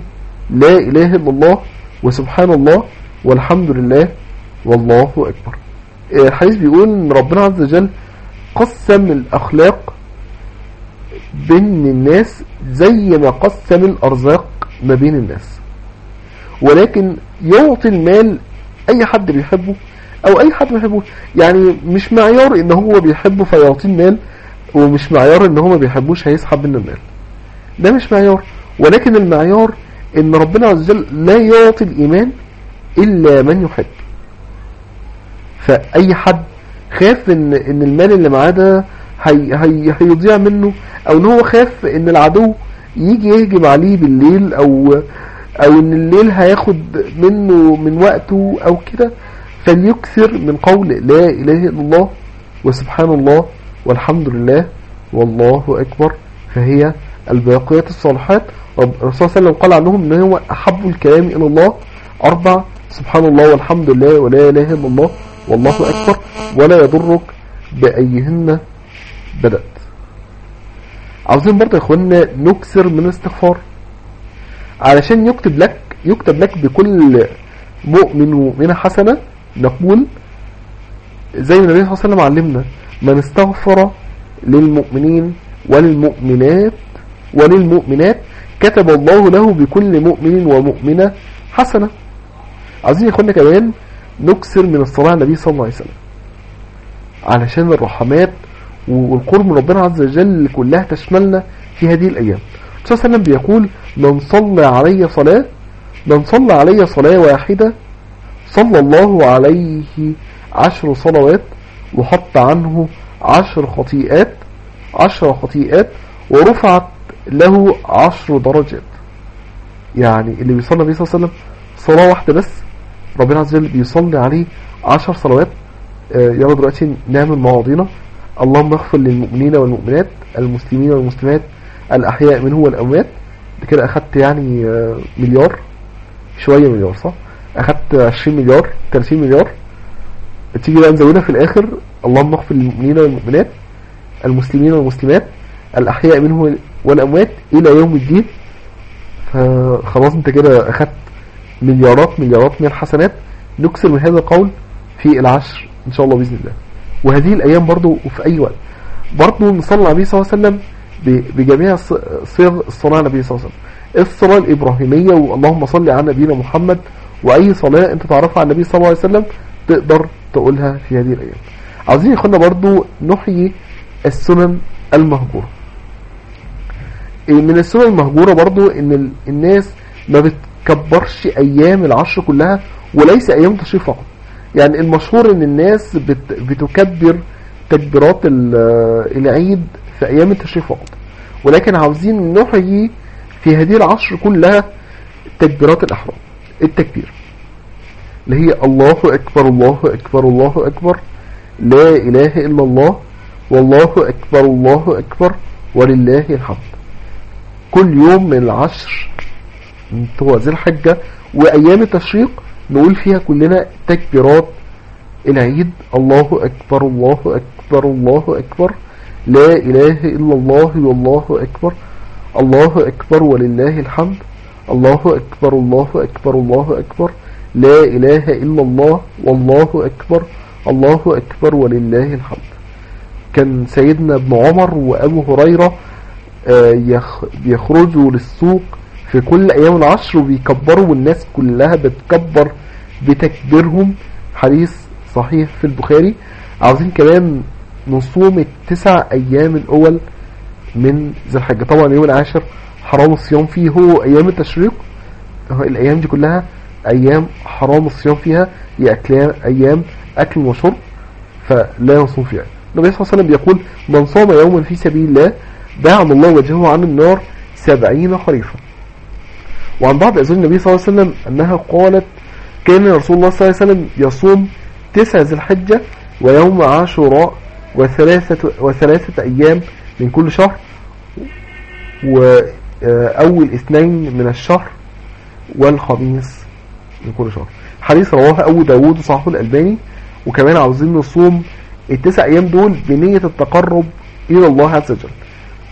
لا إله إلا الله وسبحان الله والحمد لله والله أكبر. آه، الحديث بيقول إن ربنا عز وجل قسم الأخلاق بين الناس زي ما قسم الأرزاق ما بين الناس. ولكن يعطي المال أي حد بيحبه أو أي حد بيحبه. يعني مش معيار إن هو بيحبه فيعطيه المال ومش معيار إن هو ما بيحبوش هيسحب منه المال. ده مش معيار. ولكن المعيار إن ربنا عز وجل لا يعطي الإيمان إلا من يحب. فأي حد خاف إن إن المال اللي معاه ده هي هي هيضيع منه أو إن هو خاف إن العدو يجي يهجم عليه بالليل أو أو إن الليل هياخد منه من وقته أو كده فليكثر من قول لا إله إلا الله وسبحان الله والحمد لله والله أكبر. فهي الباقيات الصالحات الرسول صلى الله عليه وسلم قال عنهم إن هو أحب الكلام إلى الله أربع سبحان الله والحمد لله ولا إله إلا الله والله أكبر ولا يضرك بأيهن بدأت. عاوزين برضه يا اخوانا نكثر من الاستغفار. علشان يكتب لك يكتب لك بكل مؤمن ومؤمنة حسنة نقول زي ما النبي صلى الله عليه وسلم علمنا من استغفر للمؤمنين وللمؤمنات وللمؤمنات كتب الله له بكل مؤمن ومؤمنة حسنة. عايزين يا كمان نكسر من الصلاة على النبي صلى الله عليه وسلم. علشان الرحمات والقرب من ربنا عز وجل كلها تشملنا في هذه الأيام. الرسول صلى الله عليه وسلم بيقول من صلى علي صلاة من صلى علي صلاة واحدة صلى الله عليه عشر صلوات وحط عنه عشر خطيئات عشر خطيئات ورفعت له عشر درجات. يعني اللي بيصلي النبي صلى الله عليه وسلم صلاة واحدة بس ربنا عز وجل بيصلي عليه عشر صلوات. آه، يلا دلوقتي نعمل مواضينا اللهم اغفر للمؤمنين والمؤمنات المسلمين والمسلمات الأحياء منه والأموات. كده أخدت يعني آه، مليار. شوية مليار صح؟ أخدت 20 مليار 30 مليار. تيجي بقى نزودها في الآخر. اللهم اغفر للمؤمنين والمؤمنات المسلمين والمسلمات الأحياء منه والأموات إلى يوم الدين. فخلاص أنت كده أخدت مليارات مليارات من الحسنات. نكسر من هذا القول في العشر إن شاء الله بإذن الله. وهذه الأيام برضو وفي أي وقت. برضو نصلي على النبي صلى الله عليه وسلم بجميع صيغ الصلاة على النبي صلى الله عليه وسلم. الصلاة الإبراهيمية واللهم صل على نبينا محمد. وأي صلاة أنت تعرفها عن النبي صلى الله عليه وسلم تقدر تقولها في هذه الأيام. عاوزين يا إخوانا برضو نحيي السنن المهجورة. إيه من السنن المهجورة برضو إن ال- الناس ما بتكبرش أيام العشر كلها وليس أيام تشريق فقط. يعني المشهور إن الناس بت بتكبر تكبيرات ال- العيد في أيام التشريق فقط. ولكن عاوزين نحيي في هذه العشر كلها تكبيرات الاحرام التكبير. اللي هي الله أكبر الله أكبر الله أكبر لا إله إلا الله والله أكبر الله أكبر ولله الحمد. كل يوم من العشر بتوع ذي الحجة وأيام التشريق نقول فيها كلنا تكبيرات العيد الله أكبر الله أكبر الله أكبر. لا إله إلا الله والله أكبر. الله أكبر ولله الحمد. الله أكبر الله أكبر الله أكبر. لا إله إلا الله والله أكبر. الله أكبر ولله الحمد. كان سيدنا ابن عمر آه، يخ- بيخرجوا للسوق في كل أيام العشر وبيكبروا والناس كلها بتكبر بتكبيرهم. حديث صحيح في البخاري. عاوزين كمان نصوم التسع أيام الأول من ذي الحجة. طبعا اليوم العاشر حرام الصيام فيه هو أيام التشريق. الأيام دي كلها أيام حرام الصيام فيها. هي أيام أكل وشرب فلا يصوم فيها. النبي صلى الله عليه وسلم بيقول من صام يوما في سبيل الله باعد الله وجهه عن النار سبعين خريفا. وعن بعض أزواج النبي صلى الله عليه وسلم أنها قالت كان رسول الله صلى الله عليه وسلم يصوم تسع ذي الحجة ويوم عاشوراء وثلاثة, وثلاثة أيام من كل شهر وأول اثنين من الشهر والخميس من كل شهر. حديث رواه أبو داود وصححه الألباني. وكمان عاوزين نصوم التسع أيام دول بنية التقرب إلى الله عز وجل.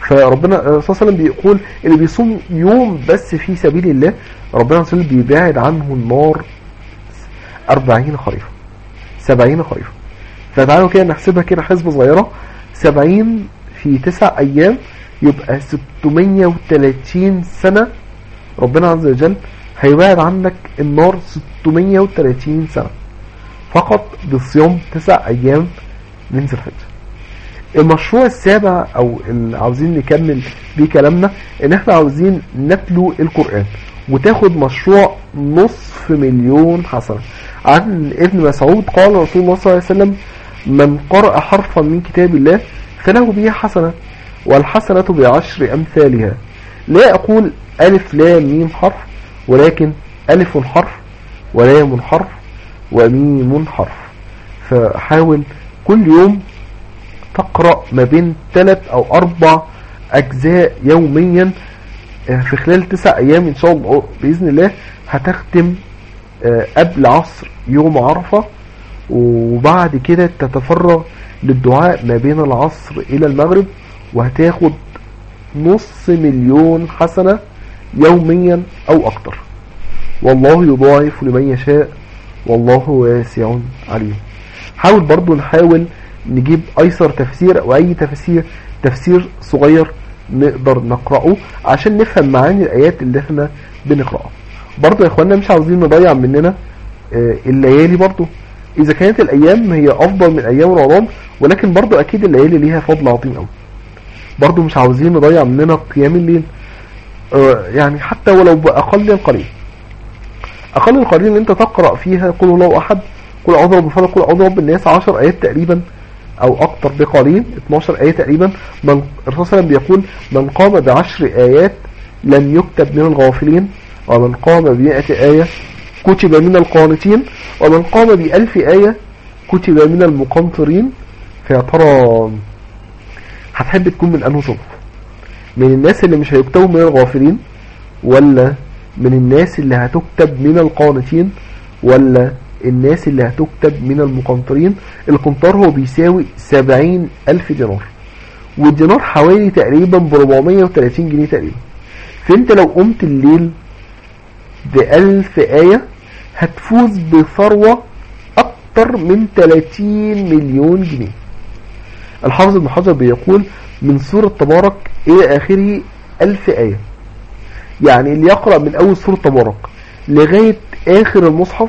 فربنا صلى الله عليه وسلم بيقول اللي بيصوم يوم بس في سبيل الله ربنا عز وجل بيبعد عنه النار أربعين خريفا سبعين خريفا فتعالوا كده نحسبها كده حسبة صغيرة سبعين في تسع أيام يبقى 630 سنة. ربنا عز وجل هيبعد عنك النار 630 سنة فقط بصيام تسع أيام من ذي الحجة. المشروع السابع أو اللي عاوزين نكمل بيه كلامنا إن إحنا عاوزين نتلو القرآن وتاخد مشروع نصف مليون حسنة عن ابن مسعود قال رسول الله صلى الله عليه وسلم من قرأ حرفا من كتاب الله فله به حسنة والحسنة بعشر أمثالها. لا أقول ألف لام ميم حرف ولكن ألف حرف ولام حرف وميم حرف. فحاول كل يوم تقرأ ما بين ثلاث أو أربع أجزاء يوميا آه، في خلال تسع أيام إن شاء الله بإذن الله هتختم آه، قبل عصر يوم عرفة وبعد كده تتفرغ للدعاء ما بين العصر إلى المغرب وهتاخد نص مليون حسنة يوميا أو أكتر. والله يضاعف لمن يشاء والله واسع عليم. حاول برضو نحاول نجيب أيسر تفسير أو أي تفسير تفسير صغير نقدر نقرأه عشان نفهم معاني الآيات اللي إحنا بنقرأها. برضو يا إخوانا مش عاوزين نضيع مننا آه، الليالي برضو. إذا كانت الأيام هي أفضل من أيام رمضان ولكن برضو أكيد الليالي ليها فضل عظيم قوي برضو مش عاوزين نضيع مننا قيام الليل آه، يعني حتى ولو بأقل القليل أقل القليل إن أنت تقرأ فيها قل الله أحد قل أعوذ برب الفلق قل أعوذ برب الناس 10 آيات تقريبا. أو أكتر بقليل 12 آية تقريبا من الرسول صلى الله عليه وسلم بيقول من قام بعشر آيات لم يكتب من الغافلين ومن قام بمئة آية كتب من القانتين ومن قام بألف آية كتب من المقنطرين. فيا ترى هتحب تكون من أنه صنف؟ من الناس اللي مش هيكتبوا من الغافلين ولا من الناس اللي هتكتب من القانتين ولا الناس اللي هتكتب من المقنطرين القنطار هو بيساوي سبعين ألف دينار. والدينار حوالي تقريبا ب 430 جنيه تقريبا. فأنت لو قمت الليل بألف آية هتفوز بثروة أكتر من 30 مليون جنيه. الحافظ ابن حجر بيقول من سورة تبارك إلى آخره ألف آية. يعني اللي يقرأ من أول سورة تبارك لغاية آخر المصحف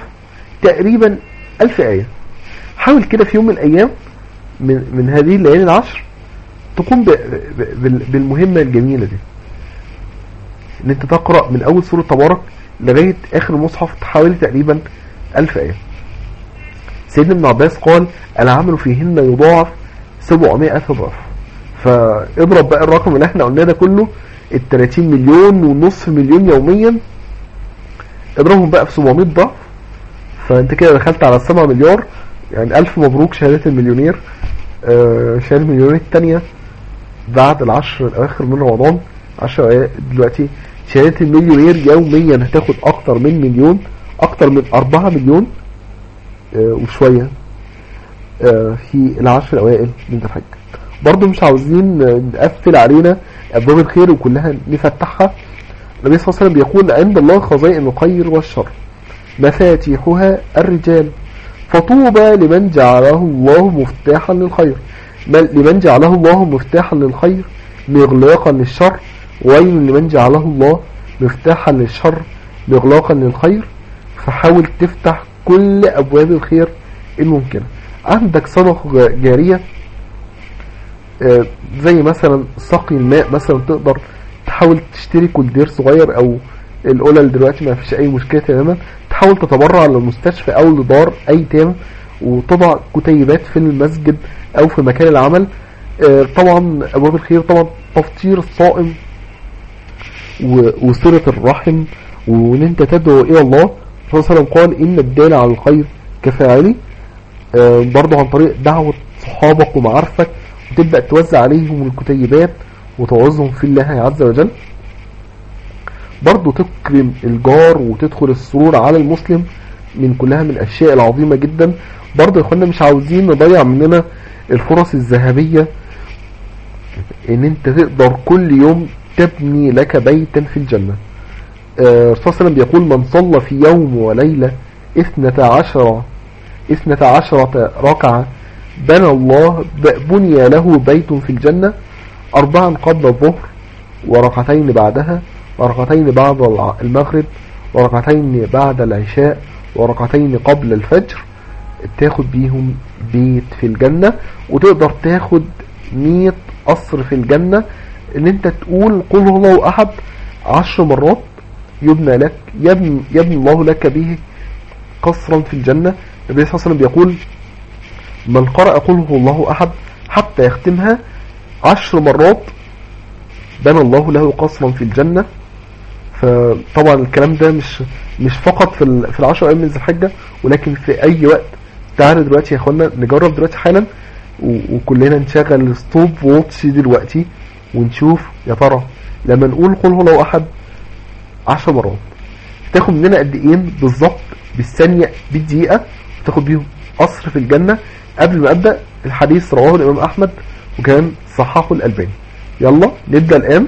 تقريبا ألف آية. حاول كده في يوم من الأيام من, من هذه الليالي العشر تقوم بالمهمة الجميلة دي. إن أنت تقرأ من أول سورة تبارك لغاية آخر المصحف حوالي تقريبا ألف آية. سيدنا ابن عباس قال العمل فيهن يضاعف 700 ضعف. فاضرب بقى الرقم اللي إحنا قلناه ده كله ال 30 مليون ونصف مليون يوميا. اضربهم بقى في 700 ضعف. فانت كده دخلت على 7 مليار يعني ألف مبروك شهادة المليونير. آه، شهادة المليونير التانية بعد العشر الأواخر من رمضان. 10 أيام دلوقتي. شهادة المليونير يوميا هتاخد أكتر من مليون أكتر من 4 مليون. آه، وشوية. آه، في العشر الاوائل من ذي الحجة برضه مش عاوزين نقفل علينا أبواب الخير وكلها نفتحها. النبي صلى الله عليه وسلم بيقول عند الله خزائن الخير والشر. مفاتيحها الرجال. فطوبى لمن جعله الله مفتاحا للخير. لمن جعله الله مفتاحا للخير مغلاقا للشر. ويل لمن جعله الله مفتاحا للشر مغلاقا للخير. فحاول تفتح كل أبواب الخير الممكنة. عندك صدقة جا- جارية؟ آه، زي مثلا سقي الماء مثلا تقدر تحاول تشتري كولدير صغير أو القلل دلوقتي ما فيش أي مشكلة تماما. تحاول تتبرع للمستشفى أو لدار ايتام وتضع كتيبات في المسجد أو في مكان العمل. آه، طبعا أبواب الخير طبعا تفطير الصائم و- وصلة الرحم وإن أنت تدعو إلى الله. الرسول صلى الله عليه وسلم قال إن الدال على الخير كفاعله آه، برضه عن طريق دعوة صحابك ومعارفك وتبدأ توزع عليهم الكتيبات وتوعظهم في الله عز وجل. برضه تكرم الجار وتدخل السرور على المسلم من كلها من الأشياء العظيمة جدا. برضه يا إخوانا مش عاوزين نضيع مننا الفرص الذهبية إن أنت تقدر كل يوم تبني لك بيتا في الجنة. آه، الرسول صلى الله عليه وسلم بيقول من صلى في يوم وليلة اثنتا عشر اثنتا عشرة ركعة بنى الله بني له بيت في الجنة. أربعا قبل الظهر وركعتين بعدها. وركعتين بعد المغرب وركعتين بعد العشاء وركعتين قبل الفجر تاخد بيهم بيت في الجنة وتقدر تاخد مية قصر في الجنة إن أنت تقول قل هو الله أحد عشر مرات يبنى لك يبني, يبني الله لك به قصرا في الجنة. النبي صلى الله عليه وسلم بيقول من قرأ قل هو الله أحد حتى يختمها عشر مرات بنى الله له قصرا في الجنة. فطبعا الكلام ده مش مش فقط في ال- في العشر أيام من الحجة ولكن في أي وقت. تعالوا دلوقتي يا اخوانا نجرب دلوقتي حالا وكلنا نشغل الستوب واتش دلوقتي ونشوف يا ترى لما نقول قل هو الله أحد 10 مرات. تاخد مننا قد إيه بالظبط بالثانية بالدقيقة تاخد بيهم قصر في الجنة. قبل ما أبدأ الحديث رواه الإمام أحمد وكان صححه الألباني. يلا نبدأ الآن.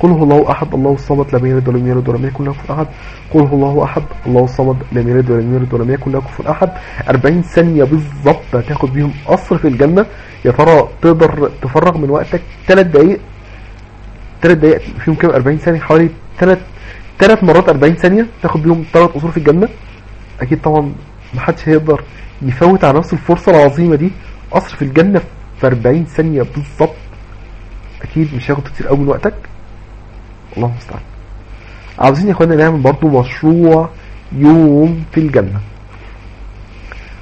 قل هو الله احد الله الصمد لم يلد ولم يولد ولم يكن له كفوا احد. قل هو الله احد الله الصمد لم يلد ولم يولد ولم يكن له كفوا احد. 40 ثانية بالظبط هتاخد بيهم قصر في الجنة. يا ترى تقدر تفرغ من وقتك 3 دقائق 3 دقائق فيهم كام؟ 40 ثانية حوالي 3 ثلاث مرات 40 ثانية تاخد بيهم 3 قصور في الجنة. أكيد طبعا محدش هيقدر يفوت على نفسه الفرصة العظيمة دي. قصر في الجنة في 40 ثانية بالظبط أكيد مش هياخد كتير قوي من وقتك. الله المستعان. عاوزين يا اخوانا نعمل برضو مشروع يوم في الجنة.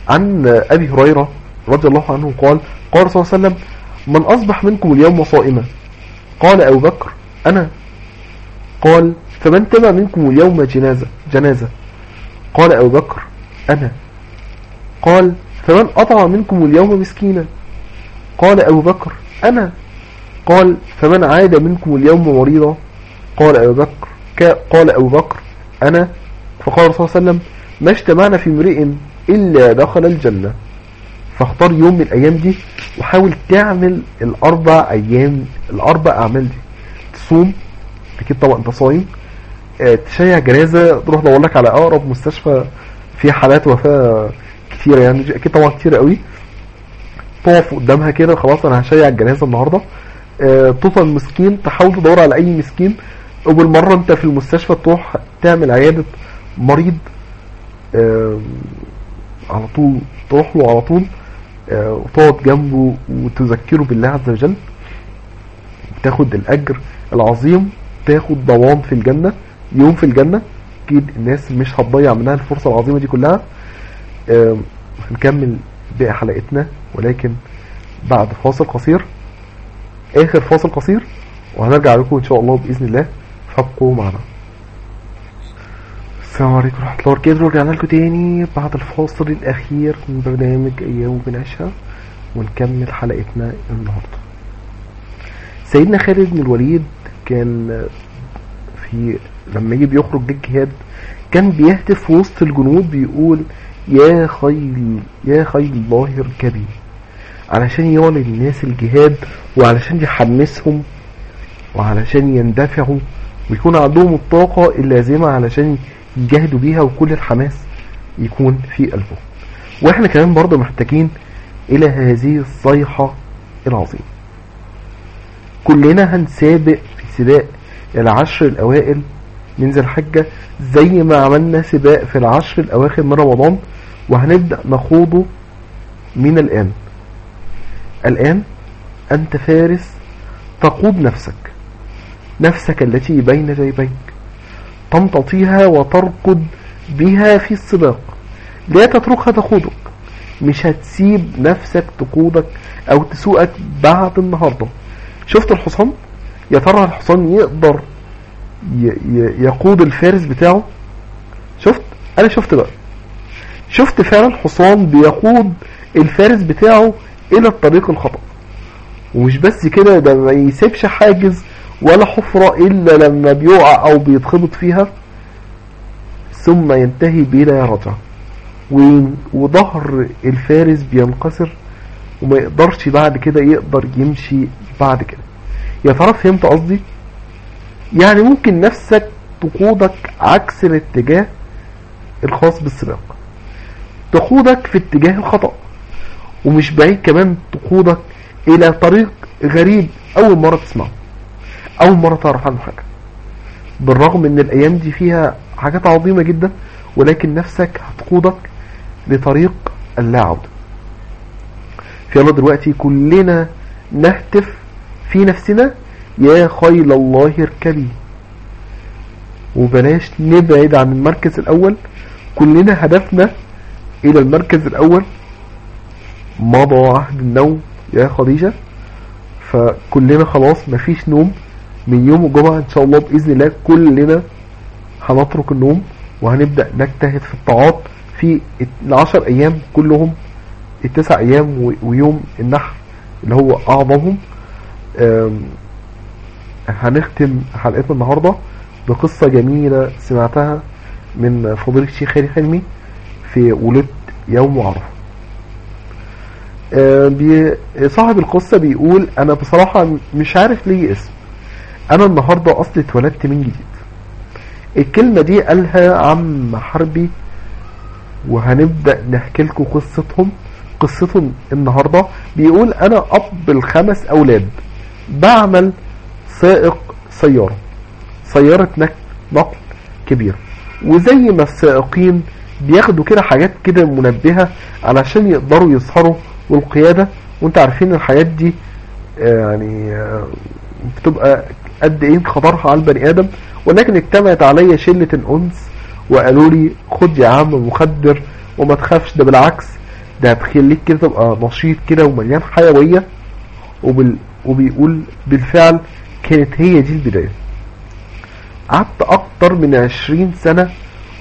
عن أبي هريرة رضي الله عنه قال قال صلى الله عليه وسلم من أصبح منكم اليوم صائما؟ قال أبو بكر أنا. قال فمن تبع منكم اليوم جنازة جنازة. قال أبو بكر أنا. قال فمن أطعم منكم اليوم مسكينا؟ قال أبو بكر أنا. قال فمن عاد منكم اليوم مريضا؟ قال أبو بكر قال أبو بكر أنا فقال صلى الله عليه وسلم ما اجتمعنا في امرئ إلا دخل الجنة. فاختار يوم من الأيام دي وحاول تعمل الأربع أيام الأربع أعمال دي. تصوم أكيد طبعا أنت صايم. آه تشيع جنازة تروح تدور لك على أقرب مستشفى فيها حالات وفاة كتيرة يعني أكيد طبعا كتيرة قوي. تقف قدامها كده خلاص أنا هشيع الجنازة النهاردة. آه توصل مسكين تحاول تدور على أي مسكين. وبالمرة أنت في المستشفى تروح تعمل عيادة مريض على طول تروح له على طول وتقعد جنبه وتذكره بالله عز وجل تاخد الأجر العظيم تاخد ضوام في الجنة يوم في الجنة أكيد الناس مش هتضيع منها الفرصة العظيمة دي كلها. هنكمل باقي حلقتنا ولكن بعد فاصل قصير آخر فاصل قصير وهنرجع لكم إن شاء الله بإذن الله. فابقوا معنا. السلام عليكم ورحمة الله وبركاته. رجعنا لكم تاني بعد الفاصل الأخير من برنامج أيام بنعيشها ونكمل حلقتنا النهاردة. سيدنا خالد بن الوليد كان في لما يجي بيخرج للجهاد كان بيهتف وسط الجنود بيقول يا خيل يا خيل الله اركبي علشان يعلن الناس الجهاد وعلشان يحمسهم وعلشان يندفعوا ويكون عندهم الطاقة اللازمة علشان يجاهدوا بيها وكل الحماس يكون في قلبهم. وإحنا كمان برضه محتاجين إلى هذه الصيحة العظيمة. كلنا هنسابق في سباق العشر الأوائل من ذي الحجة زي ما عملنا سباق في العشر الأواخر من رمضان وهنبدأ نخوضه من الآن. الآن أنت فارس تقود نفسك. نفسك التي بين جيبيك. تمتطيها وتركض بها في السباق. لا تتركها تقودك مش هتسيب نفسك تقودك أو تسوقك بعد النهاردة. شفت الحصان؟ يا ترى الحصان يقدر يقود الفارس بتاعه؟ شفت؟ أنا شفت بقى. شفت فعلا حصان بيقود الفارس بتاعه إلى الطريق الخطأ. ومش بس كده ده ما يسيبش حاجز ولا حفرة إلا لما بيقع أو بيتخبط فيها ثم ينتهي بلا رجع. وظهر الفارس بينكسر وما يقدرش بعد كده يقدر يمشي بعد كده. يا ترى فهمت قصدي؟ يعني ممكن نفسك تقودك عكس الاتجاه الخاص بالسباق. تقودك في اتجاه الخطأ ومش بعيد كمان تقودك إلى طريق غريب أول مرة تسمعه. أول مرة تعرف عنه حاجة. بالرغم إن الأيام دي فيها حاجات عظيمة جدا ولكن نفسك هتقودك لطريق اللا عودة يلا دلوقتي كلنا نهتف في نفسنا يا خيل الله اركبي وبلاش نبعد عن المركز الأول. كلنا هدفنا إلى المركز الأول. مضى عهد النوم يا خديجة. فكلنا خلاص مفيش نوم. من يوم الجمعة إن شاء الله بإذن الله كلنا هنترك النوم وهنبدأ نجتهد في الطاعات في العشر أيام كلهم التسع أيام ويوم النحر اللي هو أعظمهم. هنختم حلقتنا النهاردة بقصة جميلة سمعتها من فضيلة الشيخ خالد حلمي في ولد يوم عرفة. صاحب القصة بيقول أنا بصراحة مش عارف ليه اسم. أنا النهاردة اصلي اتولدت من جديد. الكلمة دي قالها عم حربي وهنبدأ نحكي لكم قصتهم. قصتهم النهاردة بيقول أنا أب الخمس أولاد بعمل سائق سيارة. سيارة نقل كبير. وزي ما السائقين بياخدوا كده حاجات كده منبهة علشان يقدروا يسهروا والقيادة. وأنت عارفين الحاجات دي يعني بتبقى قد إيه خطرها على البني آدم ولكن اجتمعت عليا شلة الأنس وقالوا لي خد يا عم مخدر وما تخافش ده بالعكس ده هتخليك كده تبقى نشيط كده ومليان حيوية. وبال... وبيقول بالفعل كانت هي دي البداية. قعدت أكتر من عشرين سنة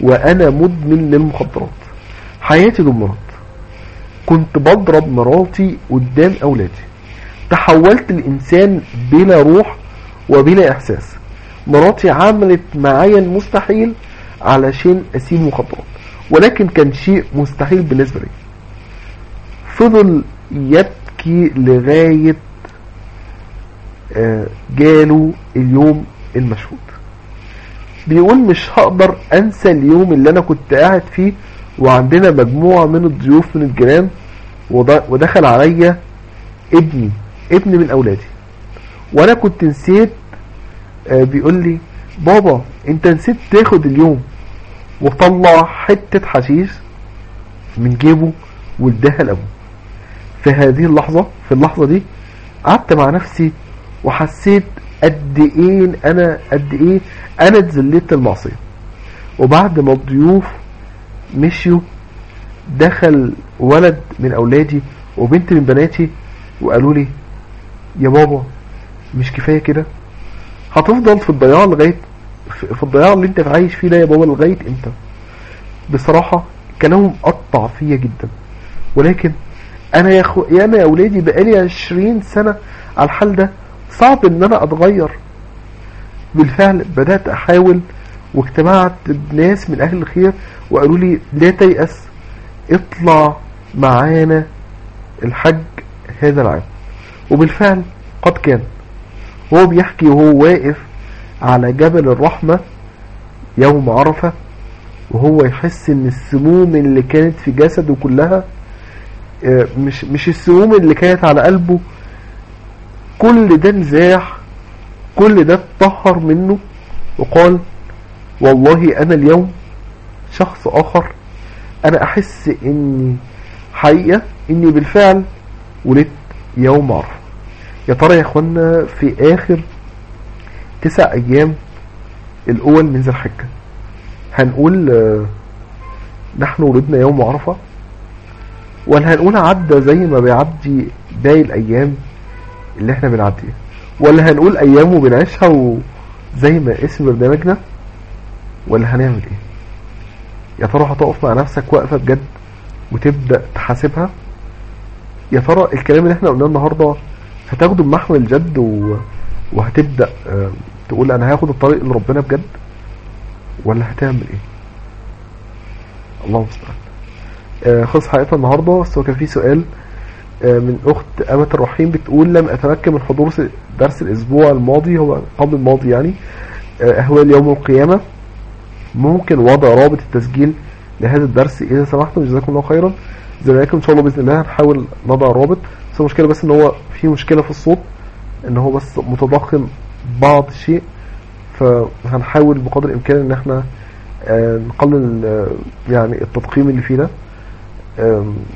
وأنا مدمن للمخدرات. حياتي دمرت. كنت بضرب مراتي قدام أولادي. تحولت لانسان بلا روح وبلا إحساس. مراتي عملت معايا المستحيل علشان أسيب مخدرات ولكن كان شيء مستحيل بالنسبة لي. فضل يبكي لغاية جاله اليوم المشهود. بيقول مش هقدر أنسى اليوم اللي أنا كنت قاعد فيه وعندنا مجموعة من الضيوف من الجيران ودخل عليا ابني ابن من أولادي. وأنا كنت نسيت بيقول لي بابا انت نسيت تاخد اليوم وطلع حتة حشيش من جيبه واداها لأبوه. في هذه اللحظة في اللحظة دي قعدت مع نفسي وحسيت قد إيه أنا قد إيه أنا اتذليت المعصية. وبعد ما الضيوف مشيوا دخل ولد من أولادي وبنت من بناتي وقالوا لي يا بابا مش كفاية كده. هتفضل في الضياع لغاية في الضياع اللي انت عايش فيه ده يا بابا لغاية إمتى؟ بصراحة كلامهم قطع فيا جدا. ولكن أنا يا اخو يا أنا يا أولادي بقالي عشرين سنة على الحال ده صعب إن أنا أتغير. بالفعل بدأت أحاول واجتمعت بناس من أهل الخير وقالوا لي لا تيأس اطلع معانا الحج هذا العام. وبالفعل قد كان. هو بيحكي وهو واقف على جبل الرحمة يوم عرفة وهو يحس إن السموم اللي كانت في جسده كلها مش مش السموم اللي كانت على قلبه كل ده نزاح كل ده اتطهر منه وقال والله أنا اليوم شخص آخر أنا أحس إني حقيقة إني بالفعل ولدت يوم عرفة. يا ترى يا اخوانا في آخر تسع أيام الأول من ذي الحجة هنقول نحن ولدنا يوم عرفة؟ ولا هنقول عدى زي ما بيعدي باقي الأيام اللي إحنا بنعديها؟ ولا هنقول أيام وبنعيشها وزي ما اسم برنامجنا؟ ولا هنعمل إيه؟ يا ترى هتقف مع نفسك وقفة بجد وتبدأ تحاسبها؟ يا ترى الكلام اللي إحنا قلناه النهاردة هتاخده بمحمل الجد و... وهتبدأ آه تقول أنا هاخد الطريق اللي ربنا بجد ولا هتعمل إيه؟ الله المستعان. آه خلص حلقتنا النهاردة. بس هو كان في سؤال آه من أخت أمة الرحيم بتقول لم أتمكن من حضور درس الأسبوع الماضي. هو قبل الماضي يعني. أهوال يوم القيامة ممكن وضع رابط التسجيل لهذا الدرس إذا سمحتم؟ جزاكم الله خيرا. زي ما إن شاء الله بإذن الله هنحاول نضع رابط بس المشكلة بس إن هو في مشكلة في الصوت إن هو بس متضخم بعض الشيء فهنحاول بقدر الإمكان إن إحنا نقلل يعني التضخيم اللي فيه ده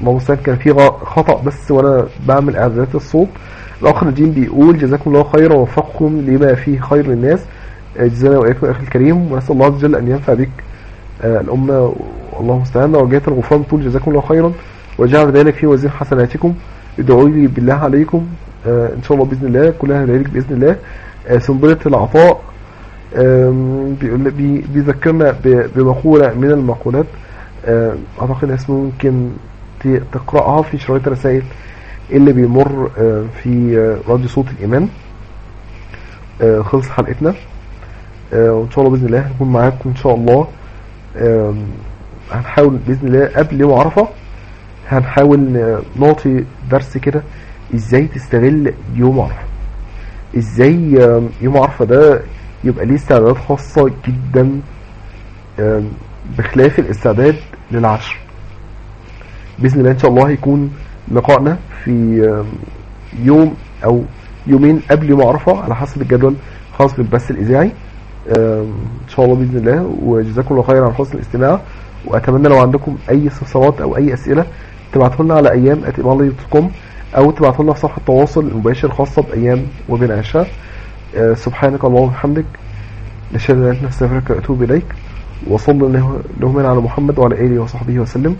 موسى كان في خطأ بس وأنا بعمل إعدادات الصوت. الأخ نجيم بيقول جزاكم الله خيرا ووفقكم لما فيه خير للناس. جزانا وإياكم أخي الكريم. ونسأل الله عز وجل أن ينفع بك الأمة والله المستعان وجهة الغفران طول جزاكم الله خيرا. وجعل ذلك في وزير حسناتكم. ادعوا لي بالله عليكم إن شاء الله بإذن الله كلها ذلك بإذن الله. سنبلة العطاء بيذكرنا بمقولة من المقولات أعتقد اسمه ممكن تقرأها في شرايط الرسائل اللي بيمر في راديو صوت الإيمان. خلص حلقتنا. وإن شاء الله بإذن الله هنكون معاكم إن شاء الله. هنحاول بإذن الله قبل يوم عرفة هنحاول نعطي درس كده إزاي تستغل يوم عرفة. إزاي يوم عرفة ده يبقى ليه استعدادات خاصة جدا بخلاف الاستعداد للعشر. بإذن الله إن شاء الله هيكون لقائنا في يوم أو يومين قبل يوم عرفة على حسب الجدول خاص بالبث الإذاعي. آم، إن شاء الله بإذن الله وجزاكم الله خيرا على حسن الاستماع. وأتمنى لو عندكم أي استفسارات أو أي أسئلة تبعتوا لنا على أيام كوم أو تبعتوا لنا في صفحة التواصل المباشر خاصة بأيام وبنعيشها آه، سبحانك اللهم وبحمدك. نشهد أن لا إله إلا أنت نستغفرك ونتوب إليك وصلى الله على محمد وعلى آله وصحبه وسلم.